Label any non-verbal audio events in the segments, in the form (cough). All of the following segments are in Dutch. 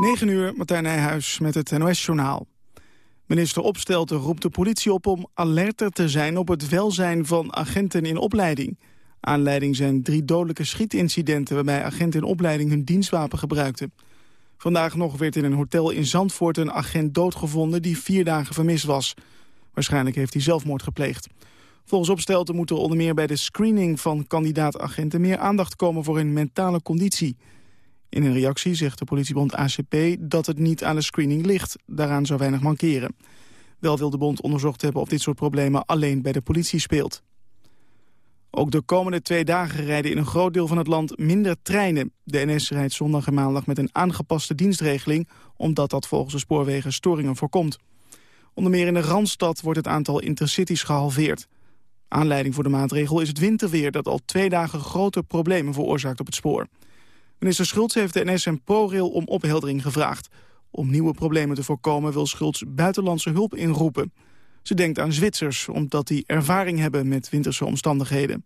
9 uur, Martijn Nijhuis met het NOS-journaal. Minister Opstelten roept de politie op om alerter te zijn... op het welzijn van agenten in opleiding. Aanleiding zijn drie dodelijke schietincidenten... waarbij agenten in opleiding hun dienstwapen gebruikten. Vandaag nog werd in een hotel in Zandvoort een agent doodgevonden... die vier dagen vermist was. Waarschijnlijk heeft hij zelfmoord gepleegd. Volgens Opstelten moet er onder meer bij de screening van kandidaat-agenten... meer aandacht komen voor hun mentale conditie... In een reactie zegt de politiebond ACP dat het niet aan de screening ligt. Daaraan zou weinig mankeren. Wel wil de bond onderzocht hebben of dit soort problemen alleen bij de politie speelt. Ook de komende twee dagen rijden in een groot deel van het land minder treinen. De NS rijdt zondag en maandag met een aangepaste dienstregeling... omdat dat volgens de spoorwegen storingen voorkomt. Onder meer in de Randstad wordt het aantal intercities gehalveerd. Aanleiding voor de maatregel is het winterweer... dat al twee dagen grote problemen veroorzaakt op het spoor. Minister Schultz heeft de NS en ProRail om opheldering gevraagd. Om nieuwe problemen te voorkomen wil Schultz buitenlandse hulp inroepen. Ze denkt aan Zwitsers, omdat die ervaring hebben met winterse omstandigheden.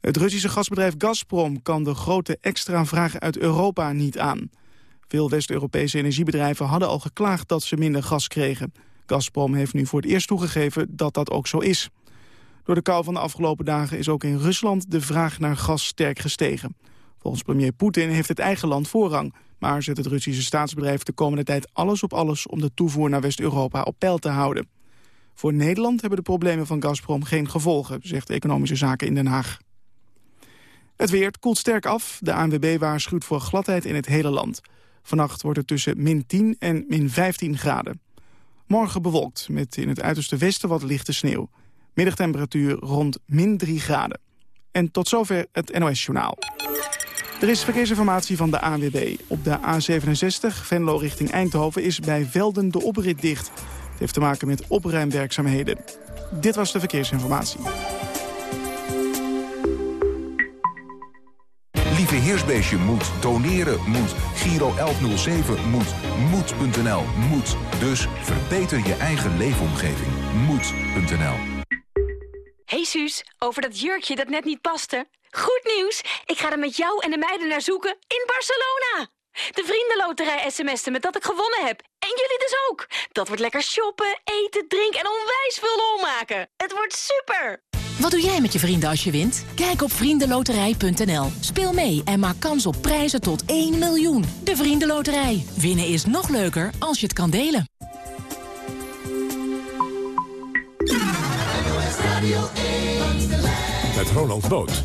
Het Russische gasbedrijf Gazprom kan de grote extra vraag uit Europa niet aan. Veel West-Europese energiebedrijven hadden al geklaagd dat ze minder gas kregen. Gazprom heeft nu voor het eerst toegegeven dat dat ook zo is. Door de kou van de afgelopen dagen is ook in Rusland de vraag naar gas sterk gestegen. Volgens premier Poetin heeft het eigen land voorrang. Maar zet het Russische staatsbedrijf de komende tijd alles op alles... om de toevoer naar West-Europa op peil te houden. Voor Nederland hebben de problemen van Gazprom geen gevolgen... zegt Economische Zaken in Den Haag. Het weer koelt sterk af. De ANWB waarschuwt voor gladheid in het hele land. Vannacht wordt het tussen min 10 en min 15 graden. Morgen bewolkt, met in het uiterste westen wat lichte sneeuw. Middagtemperatuur rond min 3 graden. En tot zover het NOS-journaal. Er is verkeersinformatie van de ANWB. Op de A67, Venlo richting Eindhoven, is bij Velden de oprit dicht. Het heeft te maken met opruimwerkzaamheden. Dit was de verkeersinformatie. Lieve Heersbeestje moet, doneren moet, Giro 1107 moet, moed.nl moet. Dus verbeter je eigen leefomgeving. Moed.nl Hey Suus, over dat jurkje dat net niet paste. Goed nieuws! Ik ga er met jou en de meiden naar zoeken in Barcelona. De vriendenloterij sms'te met dat ik gewonnen heb. En jullie dus ook. Dat wordt lekker shoppen, eten, drinken en onwijs veel lol maken. Het wordt super! Wat doe jij met je vrienden als je wint? Kijk op vriendenloterij.nl. Speel mee en maak kans op prijzen tot 1 miljoen. De Vriendenloterij. Winnen is nog leuker als je het kan delen. Met Ronald Boot.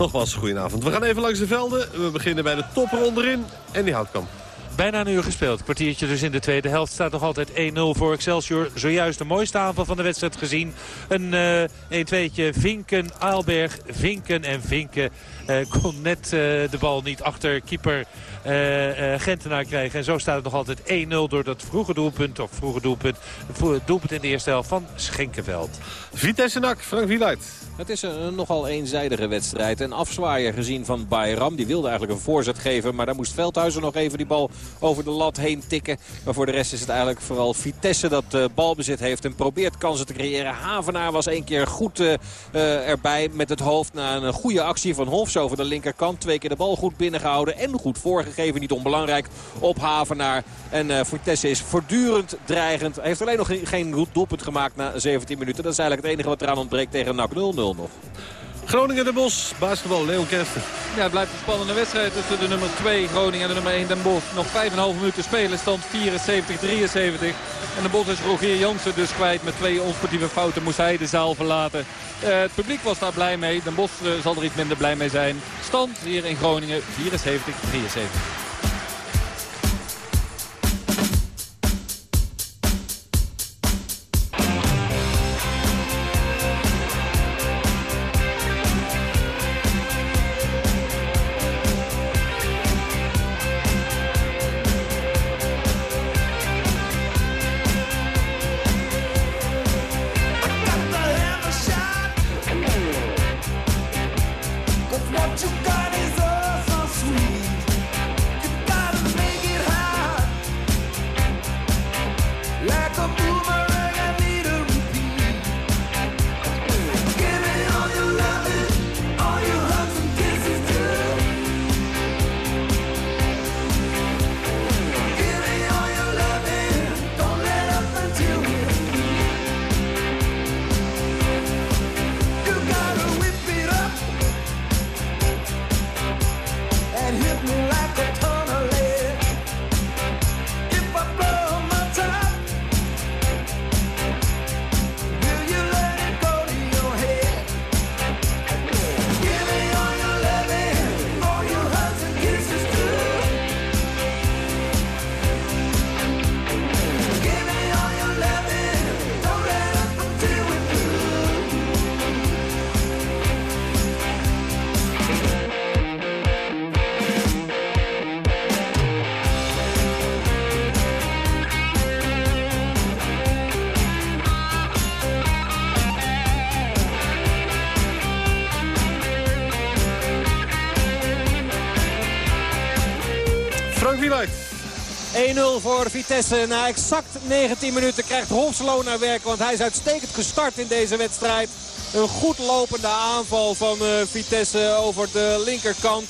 Nogmaals, goedenavond. We gaan even langs de velden. We beginnen bij de topper onderin. En die houtkamp. Bijna een uur gespeeld. Kwartiertje dus in de tweede helft. Staat nog altijd 1-0 voor Excelsior. Zojuist de mooiste aanval van de wedstrijd gezien. Een uh, 1-2'tje Vinken, Aalberg, Vinken en Vinken. Uh, kon net uh, de bal niet achter keeper uh, uh, Gentenaar krijgen. En zo staat het nog altijd 1-0 door dat vroege doelpunt. Of vroege doelpunt. Het doelpunt in de eerste helft van Schenkenveld. Vitesse NAC, Frank Wieluid. Het is een nogal eenzijdige wedstrijd. Een afzwaaier gezien van Bayram. Die wilde eigenlijk een voorzet geven. Maar daar moest Veldhuizen nog even die bal over de lat heen tikken. Maar voor de rest is het eigenlijk vooral Vitesse dat uh, balbezit heeft. En probeert kansen te creëren. Havenaar was één keer goed uh, uh, erbij met het hoofd. Na een goede actie van Hofs over de linkerkant. Twee keer de bal goed binnengehouden. En goed voorgegeven. Niet onbelangrijk op Havenaar. En Vitesse is voortdurend dreigend. Hij heeft alleen nog geen, geen doelpunt gemaakt na 17 minuten. Dat is eigenlijk het enige wat eraan ontbreekt tegen NAC 0-0 nog. Groningen de Bos, basketbal, Leon Kersten. Ja, het blijft een spannende wedstrijd tussen de nummer 2 Groningen en de nummer 1 Den Bosch. Nog 5,5 minuten spelen, stand 74-73. En de Bos is Rogier Jansen dus kwijt. Met twee onsportieve fouten moest hij de zaal verlaten. Uh, het publiek was daar blij mee. Den Bosch uh, zal er iets minder blij mee zijn. Stand hier in Groningen 74-73. 1-0 voor Vitesse. Na exact 19 minuten krijgt Hofslo naar werk. Want hij is uitstekend gestart in deze wedstrijd. Een goed lopende aanval van uh, Vitesse over de linkerkant.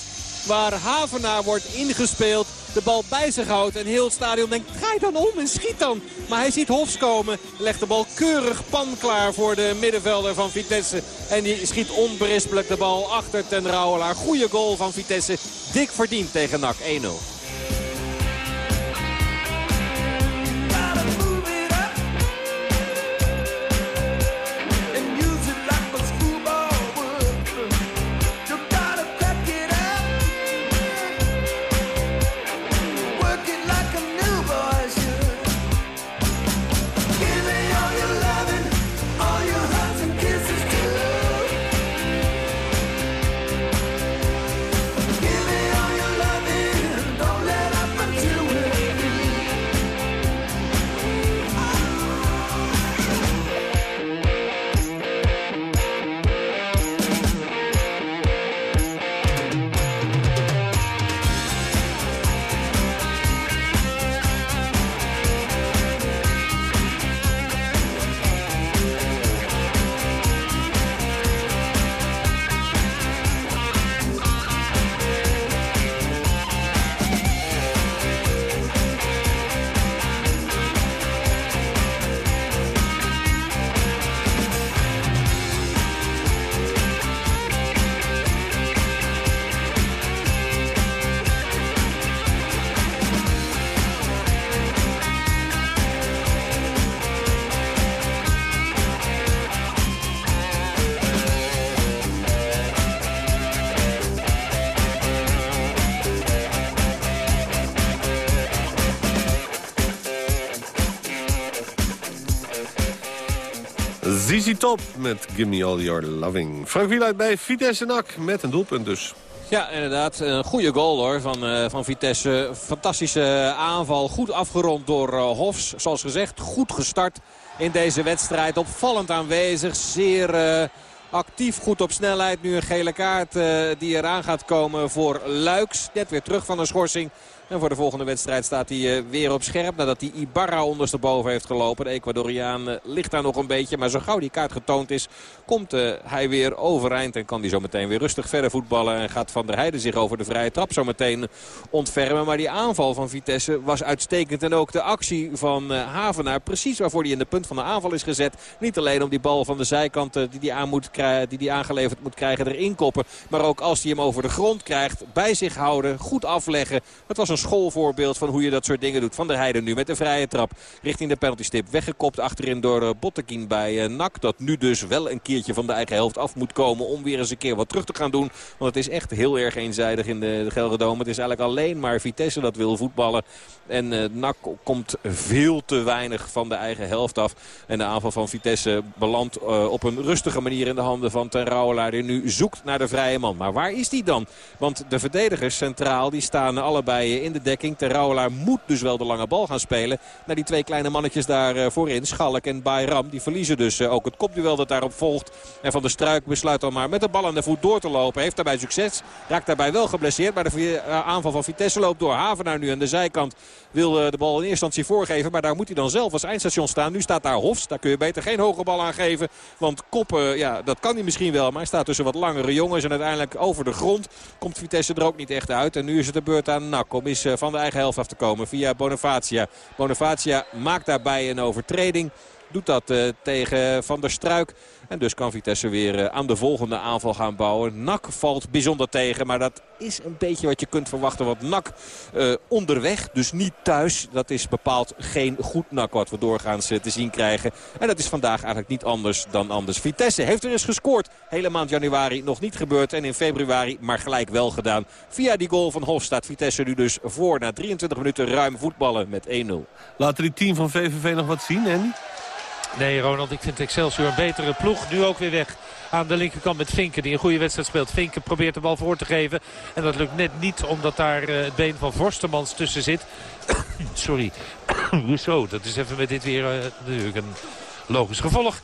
Waar Havenaar wordt ingespeeld. De bal bij zich houdt. En heel het stadion denkt, draai dan om en schiet dan. Maar hij ziet Hofs komen. Legt de bal keurig panklaar voor de middenvelder van Vitesse. En die schiet onberispelijk de bal achter ten Rauwelaar. Goede goal van Vitesse. Dik verdiend tegen NAC 1-0. ZZ Top met Give Me All Your Loving. Frank Wieluid bij Vitesse NAC met een doelpunt dus. Ja, inderdaad. Een goede goal hoor van, uh, van Vitesse. Fantastische aanval. Goed afgerond door uh, Hofs. Zoals gezegd, goed gestart in deze wedstrijd. Opvallend aanwezig. Zeer actief. Goed op snelheid. Nu een gele kaart die eraan gaat komen voor Luiks. Net weer terug van een schorsing. En voor de volgende wedstrijd staat hij eh, weer op scherp. Nadat hij Ibarra ondersteboven heeft gelopen. De Ecuadoriaan eh, ligt daar nog een beetje. Maar zo gauw die kaart getoond is, komt eh, hij weer overeind. En kan hij zo meteen weer rustig verder voetballen. En gaat Van der Heijden zich over de vrije trap zo meteen ontfermen. Maar die aanval van Vitesse was uitstekend. En ook de actie van Havenaar. Precies waarvoor hij in de punt van de aanval is gezet. Niet alleen om die bal van de zijkant die hij aan moet die aangeleverd moet krijgen erin koppen. Maar ook als hij hem over de grond krijgt. Bij zich houden. Goed afleggen. Het was een schoolvoorbeeld van hoe je dat soort dingen doet. Van der Heijden nu met een vrije trap richting de penaltystip. Weggekopt achterin door eh, Bottekin bij eh, NAC. Dat nu dus wel een keertje van de eigen helft af moet komen om weer eens een keer wat terug te gaan doen. Want het is echt heel erg eenzijdig in de, de Gelredome. Het is eigenlijk alleen maar Vitesse dat wil voetballen. En NAC komt veel te weinig van de eigen helft af. En de aanval van Vitesse belandt op een rustige manier in de handen van Ten Rouwelaar. Die nu zoekt naar de vrije man. Maar waar is die dan? Want de verdedigers centraal die staan allebei in de dekking. Ter moet dus wel de lange bal gaan spelen. Naar die twee kleine mannetjes daar uh, voorin. Schalk en Bayram. Die verliezen dus uh, ook het kopduel dat daarop volgt. En Van der Struik besluit dan maar met de bal aan de voet door te lopen. Heeft daarbij succes. Raakt daarbij wel geblesseerd. Maar de uh, aanval van Vitesse loopt door. Havenaar nu aan de zijkant wil de bal in eerste instantie voorgeven. Maar daar moet hij dan zelf als eindstation staan. Nu staat daar Hofs. Daar kun je beter geen hoge bal aan geven. Want koppen, ja, dat kan hij misschien wel. Maar hij staat tussen wat langere jongens. En uiteindelijk over de grond komt Vitesse er ook niet echt uit. En nu is het de beurt aan Nak om is van de eigen helft af te komen via Bonifacia. Bonifacia maakt daarbij een overtreding. Doet dat tegen Van der Struik. En dus kan Vitesse weer uh, aan de volgende aanval gaan bouwen. Nak valt bijzonder tegen. Maar dat is een beetje wat je kunt verwachten. Want Nak uh, onderweg, dus niet thuis. Dat is bepaald geen goed Nak wat we doorgaans te zien krijgen. En dat is vandaag eigenlijk niet anders dan anders. Vitesse heeft er eens gescoord. Hele maand januari nog niet gebeurd. En in februari maar gelijk wel gedaan. Via die goal van Hof staat Vitesse nu dus voor. Na 23 minuten ruim voetballen met 1-0. Laten die team van VVV nog wat zien, Andy? Nee, Ronald, ik vind Excelsior een betere ploeg. Nu ook weer weg aan de linkerkant met Vinken die een goede wedstrijd speelt. Vinken probeert de bal voor te geven. En dat lukt net niet omdat daar uh, het been van Vorstemans tussen zit. (coughs) Sorry. (coughs) Hoezo? Dat is even met dit weer natuurlijk een logisch gevolg.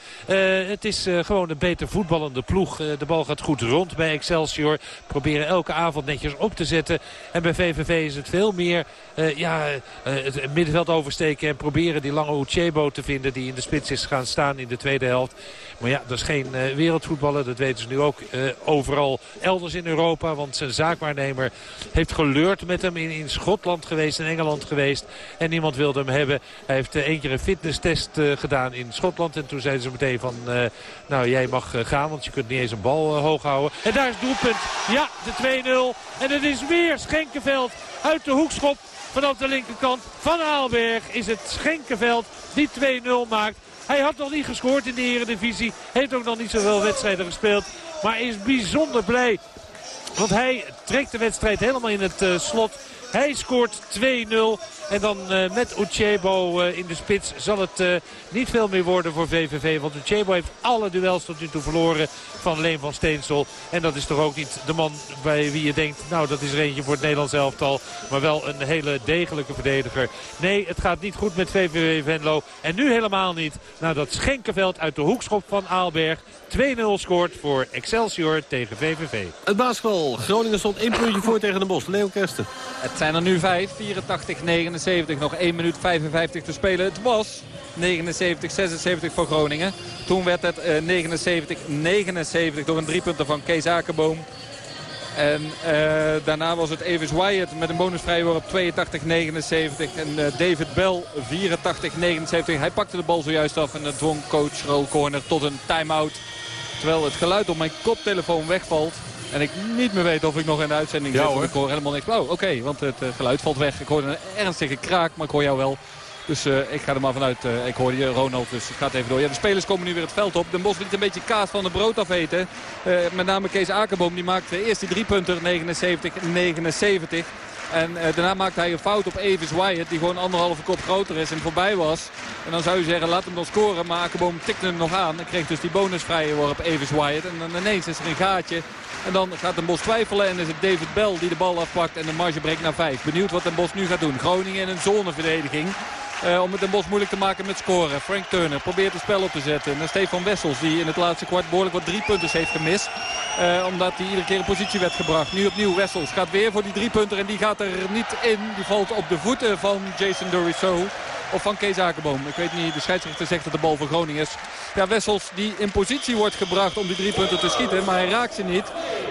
het is gewoon een beter voetballende ploeg. de bal gaat goed rond bij Excelsior. Proberen elke avond netjes op te zetten. En bij VVV is het veel meer ja, het middenveld oversteken en proberen die lange Uchebo te vinden die in de spits is gaan staan in de tweede helft. Maar ja, dat is geen wereldvoetballer. Dat weten ze nu ook overal elders in Europa. Want zijn zaakwaarnemer heeft geleurd met hem in, in Schotland geweest, in Engeland geweest. En niemand wilde hem hebben. Hij heeft één keer een fitnesstest gedaan in Schotland. En toen zeiden ze meteen van, nou jij mag gaan, want je kunt niet eens een bal hoog houden. En daar is het doelpunt. Ja, de 2-0. En het is weer Schenkenveld uit de hoekschop vanaf de linkerkant van Aalberg is het Schenkenveld die 2-0 maakt. Hij had nog niet gescoord in de Eredivisie. Heeft ook nog niet zoveel wedstrijden gespeeld. Maar is bijzonder blij. Want hij trekt de wedstrijd helemaal in het slot. Hij scoort 2-0. En dan uh, met Uchebo uh, in de spits zal het uh, niet veel meer worden voor VVV. Want Uchebo heeft alle duels tot nu toe verloren van Leen van Steensel. En dat is toch ook niet de man bij wie je denkt... nou, dat is er eentje voor het Nederlands elftal. Maar wel een hele degelijke verdediger. Nee, het gaat niet goed met VVV Venlo. En nu helemaal niet. Nadat Schenkenveld uit de hoekschop van Aalberg 2-0 scoort voor Excelsior tegen VVV. Het basketbal. Groningen stond één puntje voor tegen de Bos. Leo Kersten. Het zijn er nu vijf. 84, 79. Nog 1 minuut 55 te spelen. Het was 79, 76 voor Groningen. Toen werd het uh, 79, 79 door een driepunter van Kees Akerboom. En uh, daarna was het Evis Wyatt met een bonusvrijworp 82-79. En uh, David Bell 84-79. Hij pakte de bal zojuist af en dwong coach Roel Corner tot een time-out. Terwijl het geluid op mijn koptelefoon wegvalt. En ik niet meer weet of ik nog in de uitzending ja, zit. Hoor. Ik hoor helemaal niks. Oh, oké, want het geluid valt weg. Ik hoor een ernstige kraak, maar ik hoor jou wel. Dus uh, ik ga er maar vanuit. Uh, ik hoorde je Ronald, dus het gaat even door. Ja, de spelers komen nu weer het veld op. De Bos liet een beetje kaas van de brood afeten. Uh, met name Kees Akerboom, die maakte eerst die drie punter 79-79. En uh, daarna maakte hij een fout op Evis Wyatt. Die gewoon anderhalve kop groter is en voorbij was. En dan zou je zeggen, laat hem dan scoren. Maar Akerboom tikte hem nog aan. En kreeg dus die bonusvrije worp Evis Wyatt. En dan ineens is er een gaatje. En dan gaat Den Bos twijfelen en is het David Bell die de bal afpakt. En de marge breekt naar 5. Benieuwd wat Den Bos nu gaat doen. Groningen in een zoneverdediging. Uh, om het Den Bos moeilijk te maken met scoren. Frank Turner probeert het spel op te zetten. Stefan Wessels die in het laatste kwart behoorlijk wat drie punten heeft gemist. Uh, omdat hij iedere keer in positie werd gebracht. Nu opnieuw Wessels gaat weer voor die drie punten en die gaat er niet in. Die valt op de voeten van Jason Dorisso. Of van Kees Akerboom. Ik weet niet, de scheidsrechter zegt dat de bal voor Groningen is. Ja, Wessels die in positie wordt gebracht om die drie punten te schieten. Maar hij raakt ze niet.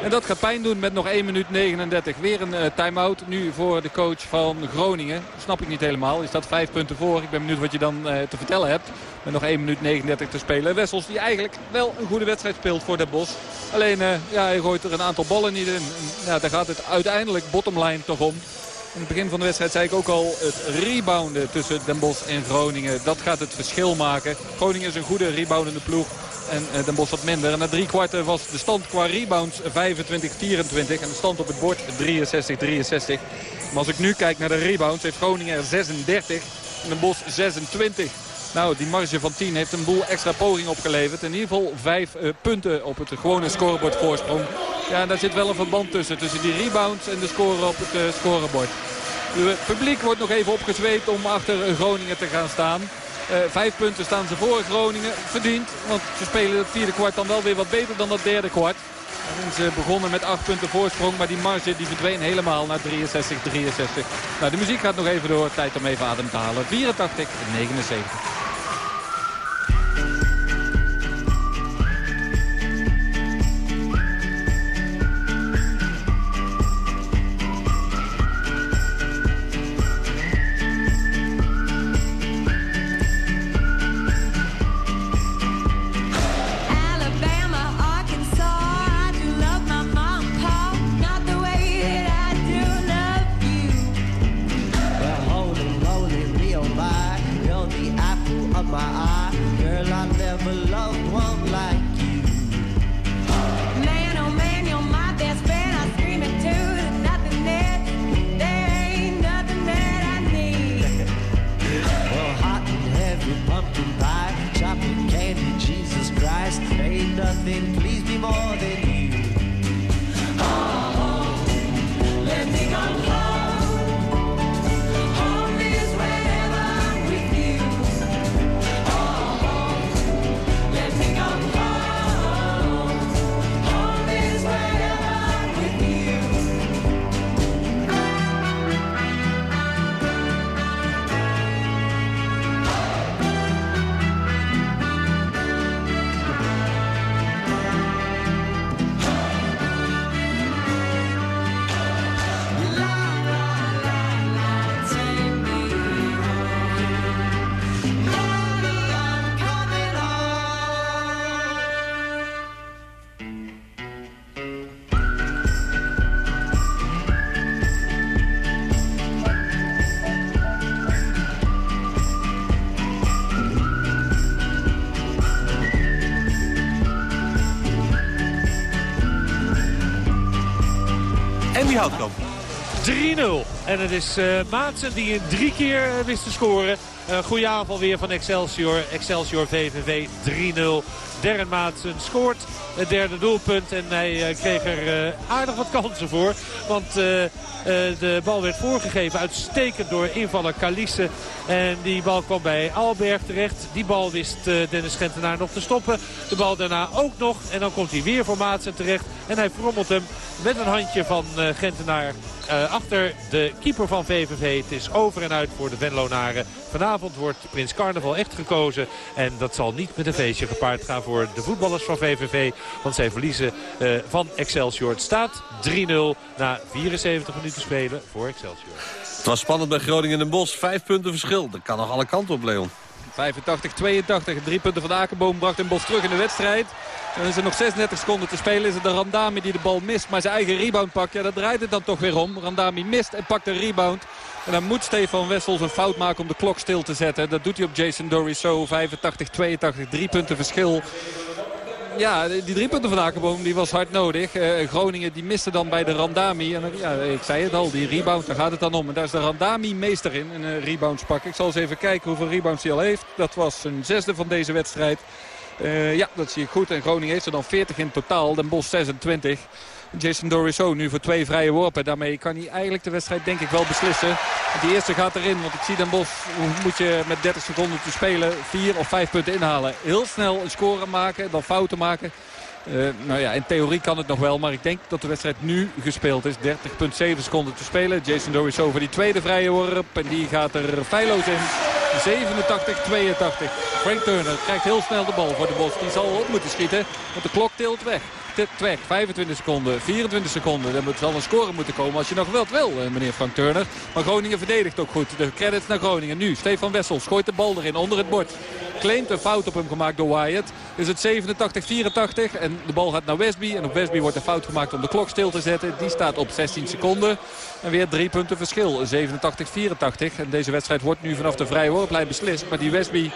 En dat gaat pijn doen met nog 1 minuut 39. Weer een uh, time-out nu voor de coach van Groningen. Snap ik niet helemaal. Is dat vijf punten voor. Ik ben benieuwd wat je dan uh, te vertellen hebt. Met nog 1 minuut 39 te spelen. Wessels die eigenlijk wel een goede wedstrijd speelt voor Den Bos. Alleen uh, ja, hij gooit er een aantal ballen niet in. Ja, daar gaat het uiteindelijk bottomline toch om. In het begin van de wedstrijd zei ik ook al het rebounden tussen Den Bosch en Groningen. Dat gaat het verschil maken. Groningen is een goede reboundende ploeg. En uh, Den Bosch wat minder. Na drie kwarten was de stand qua rebounds 25-24. En de stand op het bord 63-63. Maar als ik nu kijk naar de rebounds heeft Groningen er 36. En Den Bosch 26. Nou, die marge van 10 heeft een boel extra poging opgeleverd. In ieder geval vijf uh, punten op het gewone scorebord voorsprong. Ja, daar zit wel een verband tussen. Tussen die rebounds en de score op het uh, scorebord. Het publiek wordt nog even opgezweept om achter Groningen te gaan staan. Vijf punten staan ze voor Groningen. Verdiend, want ze spelen het vierde kwart dan wel weer wat beter dan dat derde kwart. En ze begonnen met acht punten voorsprong, maar die marge die verdween helemaal naar 63-63. Nou, de muziek gaat nog even door. Tijd om even adem te halen. 84-79. 3-0. En het is uh, Maatsen die in drie keer uh, wist te scoren. Uh, goede aanval weer van Excelsior. Excelsior VVV 3-0. Darren Maatsen scoort het derde doelpunt. En hij uh, kreeg er aardig wat kansen voor. Want de bal werd voorgegeven uitstekend door invaller Kalisse. En die bal kwam bij Alberg terecht. Die bal wist Dennis Gentenaar nog te stoppen. De bal daarna ook nog. En dan komt hij weer voor Maatsen terecht. En hij frommelt hem met een handje van Gentenaar uh, achter de keeper van VVV. Het is over en uit voor de Venlonaren. Vanavond wordt Prins Carnaval echt gekozen. En dat zal niet met een feestje gepaard gaan voor de voetballers van VVV. Want zij verliezen uh, van Excelsior. Het staat 3-0 na 74 minuten spelen voor Excelsior. Het was spannend bij Groningen en Bos. Vijf punten verschil. Dat kan nog alle kanten op, Leon. 85, 82. Drie punten van Akenboom bracht een Bos terug in de wedstrijd. Dan is er nog 36 seconden te spelen. Is het de Randami die de bal mist, maar zijn eigen rebound pakt. Ja, dat draait het dan toch weer om. Randami mist en pakt een rebound. En dan moet Stefan Wessels een fout maken om de klok stil te zetten. Dat doet hij op Jason Doriso. 85, 82, drie punten verschil. Ja, die drie punten van Akenboom die was hard nodig. Uh, Groningen die miste dan bij de Randami. En, ja, ik zei het al, die rebound, daar gaat het dan om. En daar is de Randami meester in, een rebounds pakken. Ik zal eens even kijken hoeveel rebounds hij al heeft. Dat was een zesde van deze wedstrijd. Uh, ja, dat zie ik goed. En Groningen heeft er dan 40 in totaal. Den Bosch 26. Jason Doriso nu voor twee vrije worpen. Daarmee kan hij eigenlijk de wedstrijd denk ik wel beslissen. Die eerste gaat erin, want ik zie Den Bosch, hoe moet je met 30 seconden te spelen vier of vijf punten inhalen. Heel snel een score maken, dan fouten maken. Uh, nou ja, in theorie kan het nog wel, maar ik denk dat de wedstrijd nu gespeeld is. 30,7 seconden te spelen. Jason Doriso voor die tweede vrije worp en die gaat er feilloos in. 87-82. Frank Turner krijgt heel snel de bal voor de Bos. Die zal op moeten schieten, want de klok tilt weg. Weg. 25 seconden, 24 seconden. Er moet wel een score moeten komen als je nog wilt wil, meneer Frank Turner. Maar Groningen verdedigt ook goed. De credits naar Groningen. Nu, Stefan Wessels gooit de bal erin onder het bord. Claimt een fout op hem gemaakt door Wyatt. Is het 87-84 en de bal gaat naar Westby. En op Westby wordt een fout gemaakt om de klok stil te zetten. Die staat op 16 seconden. En weer drie punten verschil. 87-84. En deze wedstrijd wordt nu vanaf de vrije worplijn beslist. Maar die Westby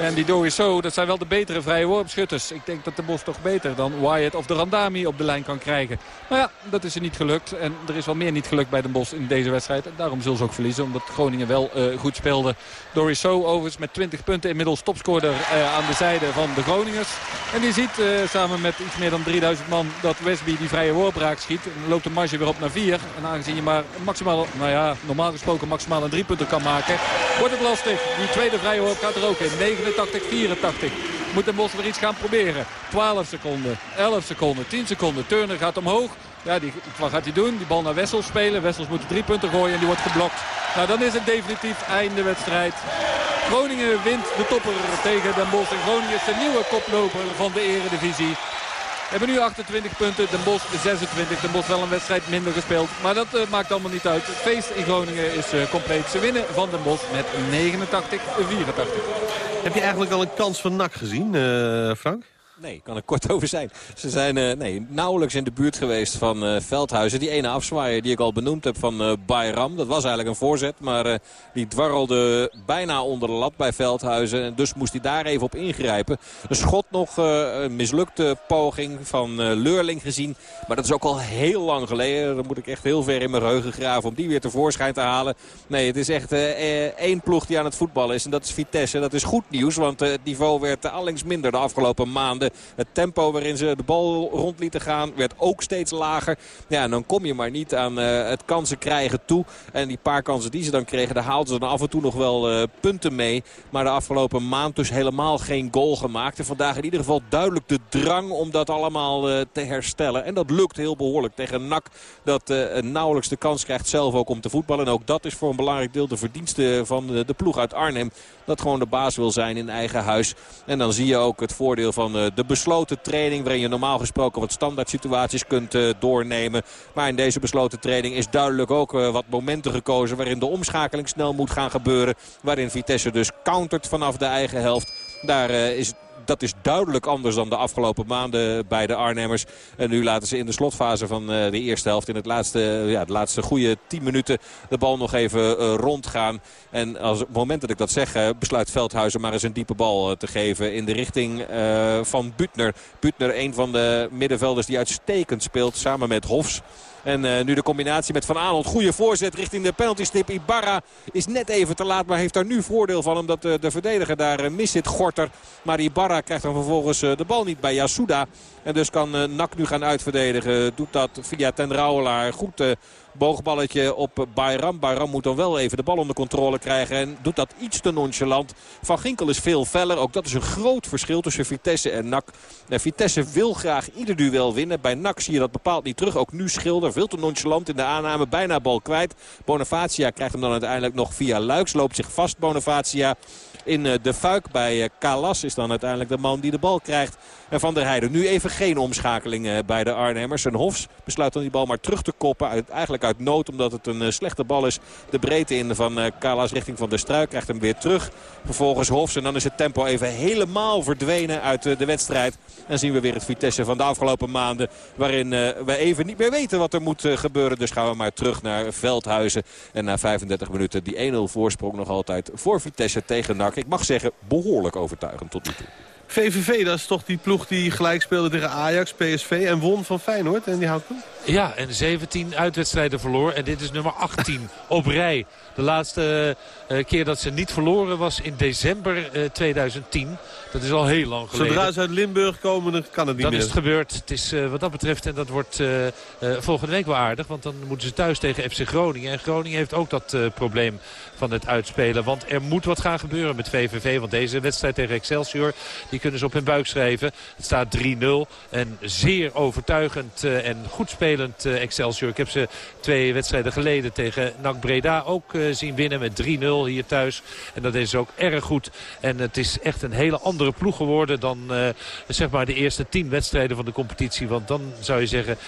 en die Doriso, dat zijn wel de betere vrije worpschutters. Ik denk dat de Bos toch beter dan Wyatt of de Randami op de lijn kan krijgen. Maar ja, dat is er niet gelukt. En er is wel meer niet gelukt bij de Bos in deze wedstrijd. En daarom zullen ze ook verliezen. Omdat Groningen wel uh, goed speelde. Doriso overigens met 20 punten inmiddels topscorer uh, aan de zijde van de Groningers. En die ziet uh, samen met iets meer dan 3000 man dat Westby die vrije worpraak schiet. En loopt de marge weer op naar 4. En aangezien je maar maximaal, nou ja, normaal gesproken maximaal een drie punten kan maken. Wordt het lastig. Die tweede vrije worp gaat er ook in. 89, 84. Moet de Bos weer iets gaan proberen. 12 seconden, 11 seconden, 10 seconden. Turner gaat omhoog. Ja, die, wat gaat hij doen? Die bal naar Wessels spelen. Wessels moet drie punten gooien en die wordt geblokt. Nou, dan is het definitief einde wedstrijd. Groningen wint de topper tegen Den Bosch. En Groningen is de nieuwe koploper van de eredivisie. We hebben nu 28 punten, Den Bosch 26. Den Bosch wel een wedstrijd minder gespeeld. Maar dat uh, maakt allemaal niet uit. Het feest in Groningen is uh, compleet. Ze winnen van Den Bosch met 89-84. Heb je eigenlijk al een kans van NAC gezien, uh, Frank? Nee, kan er kort (laughs) over zijn. Ze zijn uh, nee, nauwelijks in de buurt geweest van uh, Veldhuizen. Die ene afzwaaier die ik al benoemd heb van uh, Bayram. Dat was eigenlijk een voorzet. Maar die dwarrelde bijna onder de lat bij Veldhuizen. En dus moest hij daar even op ingrijpen. Een schot nog. een mislukte poging van Leurling gezien. Maar dat is ook al heel lang geleden. Dan moet ik echt heel ver in mijn geheugen graven om die weer tevoorschijn te halen. Nee, het is echt één ploeg die aan het voetballen is. En dat is Vitesse. Dat is goed nieuws. Want het niveau werd allengs minder de afgelopen maanden. Het tempo waarin ze de bal rond lieten gaan werd ook steeds lager. Ja, en dan kom je maar niet aan uh, het kansen krijgen toe. En die paar kansen die ze dan kregen, daar haalden ze dan af en toe nog wel uh, punten mee. Maar de afgelopen maand dus helemaal geen goal gemaakt. En vandaag in ieder geval duidelijk de drang om dat allemaal uh, te herstellen. En dat lukt heel behoorlijk tegen NAC. Dat nauwelijks de kans krijgt zelf ook om te voetballen. En ook dat is voor een belangrijk deel de verdienste van de, de ploeg uit Arnhem. Dat gewoon de baas wil zijn in eigen huis. En dan zie je ook het voordeel van de besloten training... waarin je normaal gesproken wat standaard situaties kunt uh, doornemen. Maar in deze besloten training is duidelijk ook uh, wat momenten gekozen... waarin de omschakeling snel moet gaan gebeuren. Waarin Vitesse dus countert vanaf de eigen helft. Daar is dat is duidelijk anders dan de afgelopen maanden bij de Arnhemmers. En nu laten ze in de slotfase van de eerste helft... in het laatste, ja, de laatste goede 10 minuten de bal nog even rondgaan. En als, op het moment dat ik dat zeg, besluit Veldhuizen maar eens een diepe bal te geven... in de richting van Butner. Butner, een van de middenvelders die uitstekend speelt samen met Hofs. En uh, nu de combinatie met Van Aanholt. Goede voorzet richting de penaltystip. Ibarra is net even te laat, maar heeft daar nu voordeel van. Omdat uh, de verdediger daar uh, mis zit, Gorter. Maar Ibarra krijgt dan vervolgens de bal niet bij Yasuda. En dus kan Nak nu gaan uitverdedigen. Doet dat via Ten Rouwelaar. Goed Boogballetje op Bayram. Bayram moet dan wel even de bal onder controle krijgen. En doet dat iets te nonchalant. Van Ginkel is veel feller. Ook dat is een groot verschil tussen Vitesse en NAC. Vitesse wil graag ieder duel winnen. Bij NAC zie je dat bepaald niet terug. Ook nu Schilder veel te nonchalant in de aanname. Bijna bal kwijt. Bonavacia krijgt hem dan uiteindelijk nog via Luiks. Loopt zich vast Bonavacia in eh, de fuik bij eh, Kalas is dan uiteindelijk de man die de bal krijgt. En Van der Heijden nu even geen omschakeling eh, bij de Arnhemmers. En Hofs besluit dan die bal maar terug te koppen. Eigenlijk uit nood omdat het een slechte bal is. De breedte in van Kalas richting Van der Struik krijgt hem weer terug. Vervolgens Hofs en dan is het tempo even helemaal verdwenen uit de wedstrijd. En zien we weer het Vitesse van de afgelopen maanden. Waarin we even niet meer weten wat er moet gebeuren. Dus gaan we maar terug naar Veldhuizen. En na 35 minuten die 1-0 voorsprong nog altijd voor Vitesse tegen NAC. Ik mag zeggen, behoorlijk overtuigend tot nu toe. VVV, dat is toch die ploeg die gelijk speelde tegen Ajax, PSV en won van Feyenoord. En die houdt Ja, en 17 uitwedstrijden verloor. En dit is nummer 18 op rij. De laatste keer dat ze niet verloren was in december uh, 2010. Dat is al heel lang geleden. Zodra ze uit Limburg komen, dan kan het niet dan meer. Dan is het gebeurd. Het is uh, wat dat betreft, en dat wordt volgende week wel aardig. Want dan moeten ze thuis tegen FC Groningen. En Groningen heeft ook dat probleem van het uitspelen. Want er moet wat gaan gebeuren met VVV. Want deze wedstrijd tegen Excelsior, die kunnen ze op hun buik schrijven. Het staat 3-0. En zeer overtuigend en goed spelend Excelsior. Ik heb ze twee wedstrijden geleden tegen NAC Breda ook zien winnen met 3-0 hier thuis. En dat is ook erg goed. En het is echt een hele andere ploeg geworden dan zeg maar de eerste tien wedstrijden van de competitie. Want dan zou je zeggen,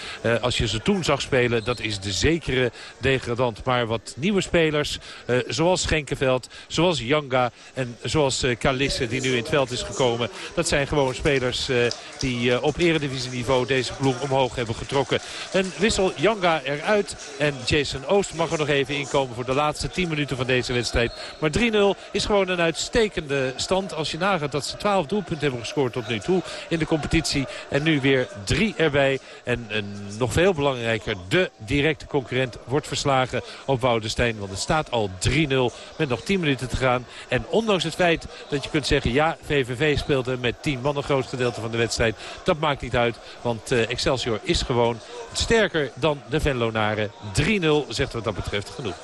als je ze toen zag spelen, dat is de zekere degradant. Maar wat nieuwe spelers, zoals Schenkenveld, zoals Janga en zoals Kalisse die nu in het veld is gekomen. Dat zijn gewoon spelers die op eredivisieniveau deze ploeg omhoog hebben getrokken. Een wissel Janga eruit en Jason Oost mag er nog even inkomen voor de laatste 10 minuten van deze wedstrijd. Maar 3-0 is gewoon een uitstekende stand als je nagaat dat ze 12 doelpunten hebben gescoord tot nu toe in de competitie. En nu weer 3 erbij. En nog veel belangrijker, de directe concurrent wordt verslagen op Woudenstein. Want het staat al 3-0 met nog 10 minuten te gaan. En ondanks het feit dat je kunt zeggen... ja, VVV speelde met 10 man een groot gedeelte van de wedstrijd. Dat maakt niet uit, want uh, Excelsior is gewoon sterker dan de Venlonaren. 3-0 zegt wat dat betreft genoeg.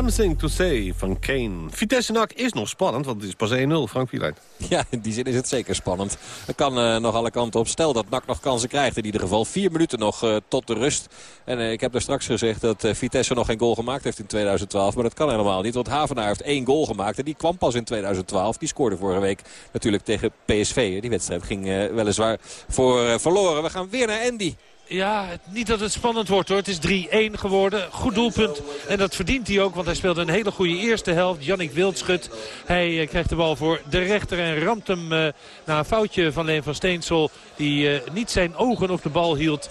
Something to Say van Kane. Vitesse NAC is nog spannend, want het is pas 1-0. Frank Wieluid. Ja, in die zin is het zeker spannend. Het kan uh, nog alle kanten op. Stel dat NAC nog kansen krijgt. In ieder geval vier minuten nog uh, tot de rust. En uh, ik heb er straks gezegd dat Vitesse nog geen goal gemaakt heeft in 2012. Maar dat kan helemaal niet. Want Havenaar heeft één goal gemaakt. En die kwam pas in 2012. Die scoorde vorige week natuurlijk tegen PSV. Die wedstrijd ging weliswaar voor verloren. We gaan weer naar Andy. Ja, niet dat het spannend wordt hoor. Het is 3-1 geworden. Goed doelpunt. En dat verdient hij ook, want hij speelde een hele goede eerste helft. Jannik Wildschut. Hij uh, krijgt de bal voor de rechter en ramt hem uh, na een foutje van Leen van Steensel. Die uh, niet zijn ogen op de bal hield.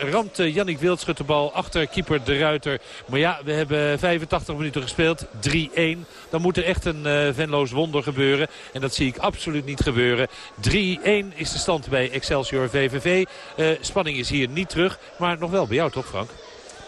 ramt Jannik Wildschut de bal achter keeper De Ruiter. Maar ja, we hebben 85 minuten gespeeld. 3-1. Dan moet er echt een venloos wonder gebeuren. En dat zie ik absoluut niet gebeuren. 3-1 is de stand bij Excelsior VVV. spanning is hier niet terug. Maar nog wel bij jou toch Frank?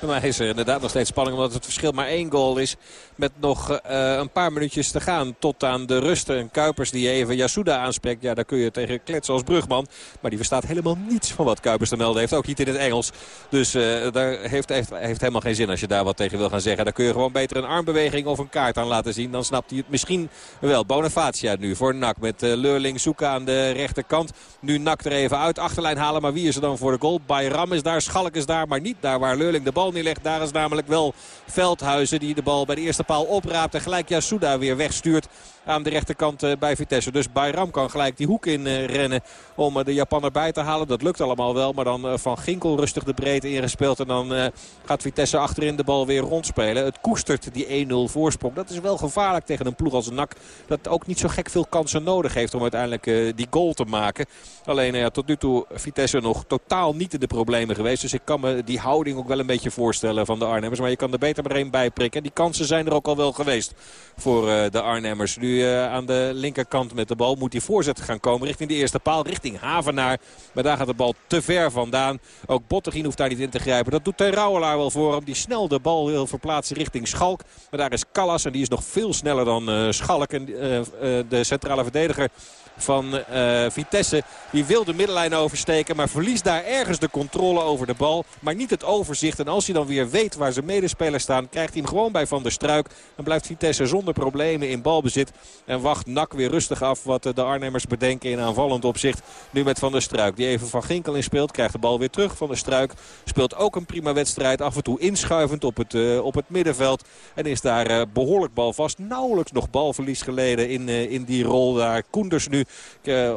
Bij mij is er inderdaad nog steeds spanning omdat het verschil maar één goal is. Met nog uh, een paar minuutjes te gaan tot aan de rust. En Kuipers die even Yasuda aanspreekt. Ja, daar kun je tegen kletsen als brugman. Maar die verstaat helemaal niets van wat Kuipers te melden heeft. Ook niet in het Engels. Dus uh, daar heeft, heeft, heeft helemaal geen zin als je daar wat tegen wil gaan zeggen. Daar kun je gewoon beter een armbeweging of een kaart aan laten zien. Dan snapt hij het misschien wel. Bonifacia nu voor Nak met uh, Leurling zoeken aan de rechterkant. Nu Nak er even uit. Achterlijn halen. Maar wie is er dan voor de goal? Bayram is daar. Schalk is daar. Maar niet daar waar Leurling de bal neerlegt. Daar is namelijk wel Veldhuizen die de bal bij de eerste paal opraapt. En gelijk Yasuda weer wegstuurt aan de rechterkant eh, bij Vitesse. Dus Bayram kan gelijk die hoek in eh, rennen om eh, de Japaner bij te halen. Dat lukt allemaal wel. Maar dan Van Ginkel rustig de breedte ingespeeld. En dan gaat Vitesse achterin de bal weer rondspelen. Het koestert die 1-0 voorsprong. Dat is wel gevaarlijk tegen een ploeg als NAC. Dat ook niet zo gek veel kansen nodig heeft om uiteindelijk die goal te maken. Alleen ja, tot nu toe Vitesse nog totaal niet in de problemen geweest. Dus ik kan me die houding ook wel een beetje voorstellen van de Arnhemmers. Maar je kan er beter maar één bij prikken. Die kansen zijn er ook al wel geweest voor de Arnhemmers. Nu uh, aan de linkerkant met de bal. Moet die voorzet gaan komen richting de eerste paal. Richting Havenaar. Maar daar gaat de bal te ver vandaan. Ook Bottegien hoeft daar niet in te grijpen. Dat doet Ter Rauwelaar wel voor hem. Die snel de bal wil verplaatsen richting Schalk. Maar daar is Callas en die is nog veel sneller dan uh, Schalk. En uh, de centrale verdediger van Vitesse. Die wil de middenlijn oversteken. Maar verliest daar ergens de controle over de bal. Maar niet het overzicht. En als hij dan weer weet waar zijn medespelers staan. Krijgt hij hem gewoon bij Van der Struik. Dan blijft Vitesse zonder problemen in balbezit. En wacht Nak weer rustig af wat de Arnhemmers bedenken in aanvallend opzicht. Nu met Van der Struik. Die even Van Ginkel in speelt. Krijgt de bal weer terug. Van der Struik speelt ook een prima wedstrijd. Af en toe inschuivend op het, uh, op het middenveld. En is daar uh, behoorlijk balvast. Nauwelijks nog balverlies geleden in, in die rol daar. Koenders nu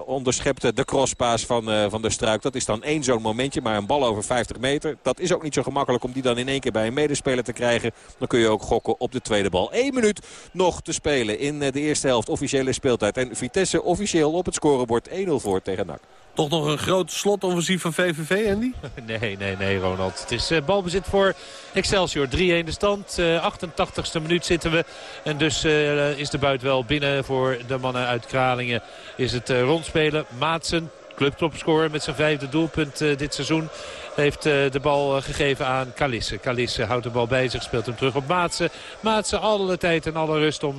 onderschept de crosspaas van, van de Struik. Dat is dan één zo'n momentje, maar een bal over 50 meter. Dat is ook niet zo gemakkelijk om die dan in één keer bij een medespeler te krijgen. Dan kun je ook gokken op de tweede bal. Eén minuut nog te spelen in de eerste helft officiële speeltijd. En Vitesse officieel op het scorebord 1-0 voor tegen NAC. Toch nog een groot slotoffensief van VVV, Andy? (laughs) Nee, nee, nee, Ronald. Het is uh, balbezit voor Excelsior. 3-1 de stand. Uh, 88ste minuut zitten we. En dus uh, is de buit wel binnen voor de mannen uit Kralingen. Is het rondspelen. Maatsen, clubtopscorer met zijn vijfde doelpunt dit seizoen heeft de bal gegeven aan Kalisse. Kalisse houdt de bal bij zich, speelt hem terug op Maatsen. Maatsen alle tijd en alle rust om,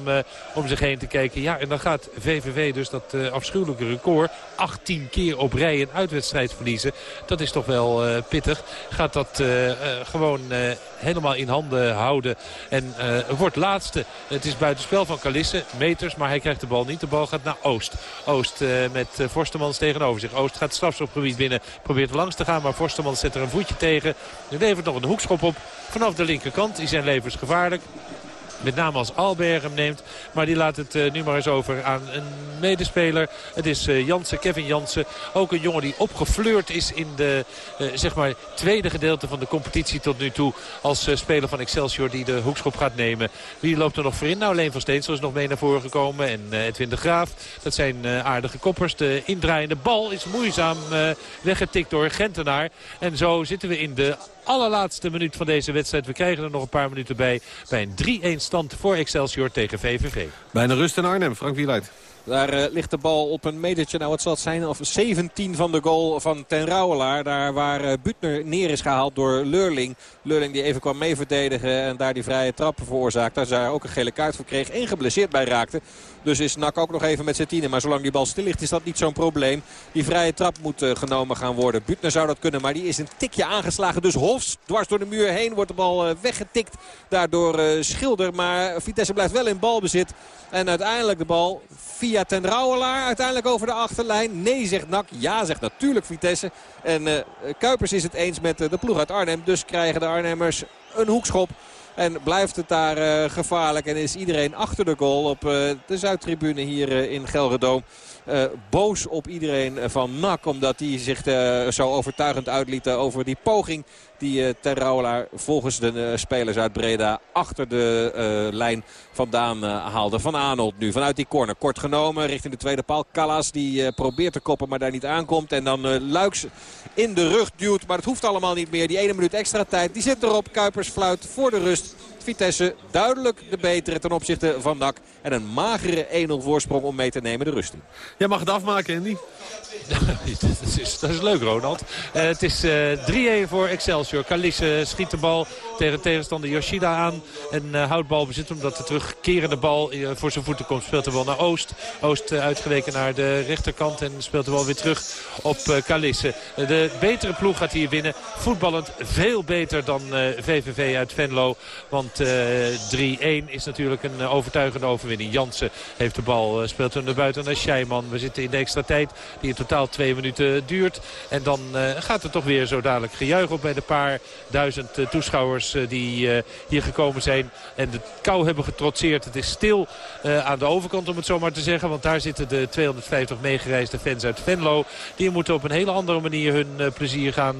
om zich heen te kijken. Ja, en dan gaat VVV dus dat afschuwelijke record 18 keer op rij een uitwedstrijd verliezen. Dat is toch wel pittig. Gaat dat gewoon helemaal in handen houden. En wordt laatste. Het is buitenspel van Kalisse. Meters, maar hij krijgt de bal niet. De bal gaat naar Oost. Oost met Forstemans tegenover zich. Oost gaat strafschopgebied binnen. Probeert langs te gaan, maar Forstemans zet er een voetje tegen. Nu levert nog een hoekschop op vanaf de linkerkant. Die zijn levensgevaarlijk. Met name als Alberg hem neemt. Maar die laat het uh, nu maar eens over aan een medespeler. Het is uh, Jansen, Kevin Jansen. Ook een jongen die opgefleurd is in de uh, zeg maar tweede gedeelte van de competitie tot nu toe. Als speler van Excelsior die de hoekschop gaat nemen. Wie loopt er nog voor in? Nou, Leen van Steensel is nog mee naar voren gekomen. En Edwin de Graaf. Dat zijn aardige koppers. De indraaiende bal is moeizaam weggetikt door Gentenaar. En zo zitten we in de allerlaatste minuut van deze wedstrijd. We krijgen er nog een paar minuten bij. Bij een 3-1 stand voor Excelsior tegen VVV. Bijna rust in Arnhem, Frank Wieluid. Daar ligt de bal op een metertje, nou wat zal het zijn, of 17 van de goal van Ten Rouwelaar. Daar waar Butner neer is gehaald door Leurling. Leurling die even kwam mee verdedigen en daar die vrije trappen veroorzaakt. Daar zij ook een gele kaart voor kreeg en geblesseerd bij raakte. Dus is Nak ook nog even met zijn tienen. Maar zolang die bal stil ligt is dat niet zo'n probleem. Die vrije trap moet genomen gaan worden. Butner zou dat kunnen, maar die is een tikje aangeslagen. Dus Hofs dwars door de muur heen wordt de bal weggetikt. Daardoor Schilder. Maar Vitesse blijft wel in balbezit. En uiteindelijk de bal via ten Rouwelaar. Uiteindelijk over de achterlijn. Nee, zegt Nak. Ja, zegt natuurlijk Vitesse. En uh, Kuipers is het eens met uh, de ploeg uit Arnhem. Dus krijgen de Arnhemmers een hoekschop. En blijft het daar uh, gevaarlijk. En is iedereen achter de goal op de Zuidtribune hier in Gelredoom. Uh, boos op iedereen van NAC. Omdat hij zich uh, zo overtuigend uitliet over die poging die uh, Ter volgens de spelers uit Breda achter de lijn vandaan haalde. Van Arnold nu vanuit die corner. Kort genomen richting de tweede paal. Callas die probeert te koppen maar daar niet aankomt. En dan Luiks in de rug duwt. Maar het hoeft allemaal niet meer. Die ene minuut extra tijd die zit erop. Kuipers fluit voor de rust. Vitesse duidelijk de betere ten opzichte van NAC. En een magere 1-0 voorsprong om mee te nemen de rust in. Jij mag het afmaken, Andy. dat, is, (laughs) dat is leuk, Ronald. Uh, het is uh, eh, 3-1 voor Excelsior. Kalisse schiet de bal tegen tegenstander Yoshida aan. En uh, houdt balbezit omdat de terugkerende bal voor zijn voeten komt. Speelt de bal naar Oost. Oost uitgeweken naar de rechterkant en speelt de bal weer terug op Kalisse. de betere ploeg gaat hier winnen. Voetballend veel beter dan VVV uit Venlo. Want 3-1 is natuurlijk een overtuigende overwinning. Jansen heeft de bal, speelt hem naar buiten naar Scheiman. We zitten in de extra tijd die in totaal twee minuten duurt. En dan gaat er toch weer zo dadelijk gejuich op bij de paar duizend toeschouwers uh, die hier gekomen zijn. En de kou hebben getrotseerd. Het is stil aan de overkant om het zo maar te zeggen. Want daar zitten de 250 meegereisde fans uit Venlo. Die moeten op een hele andere manier hun plezier gaan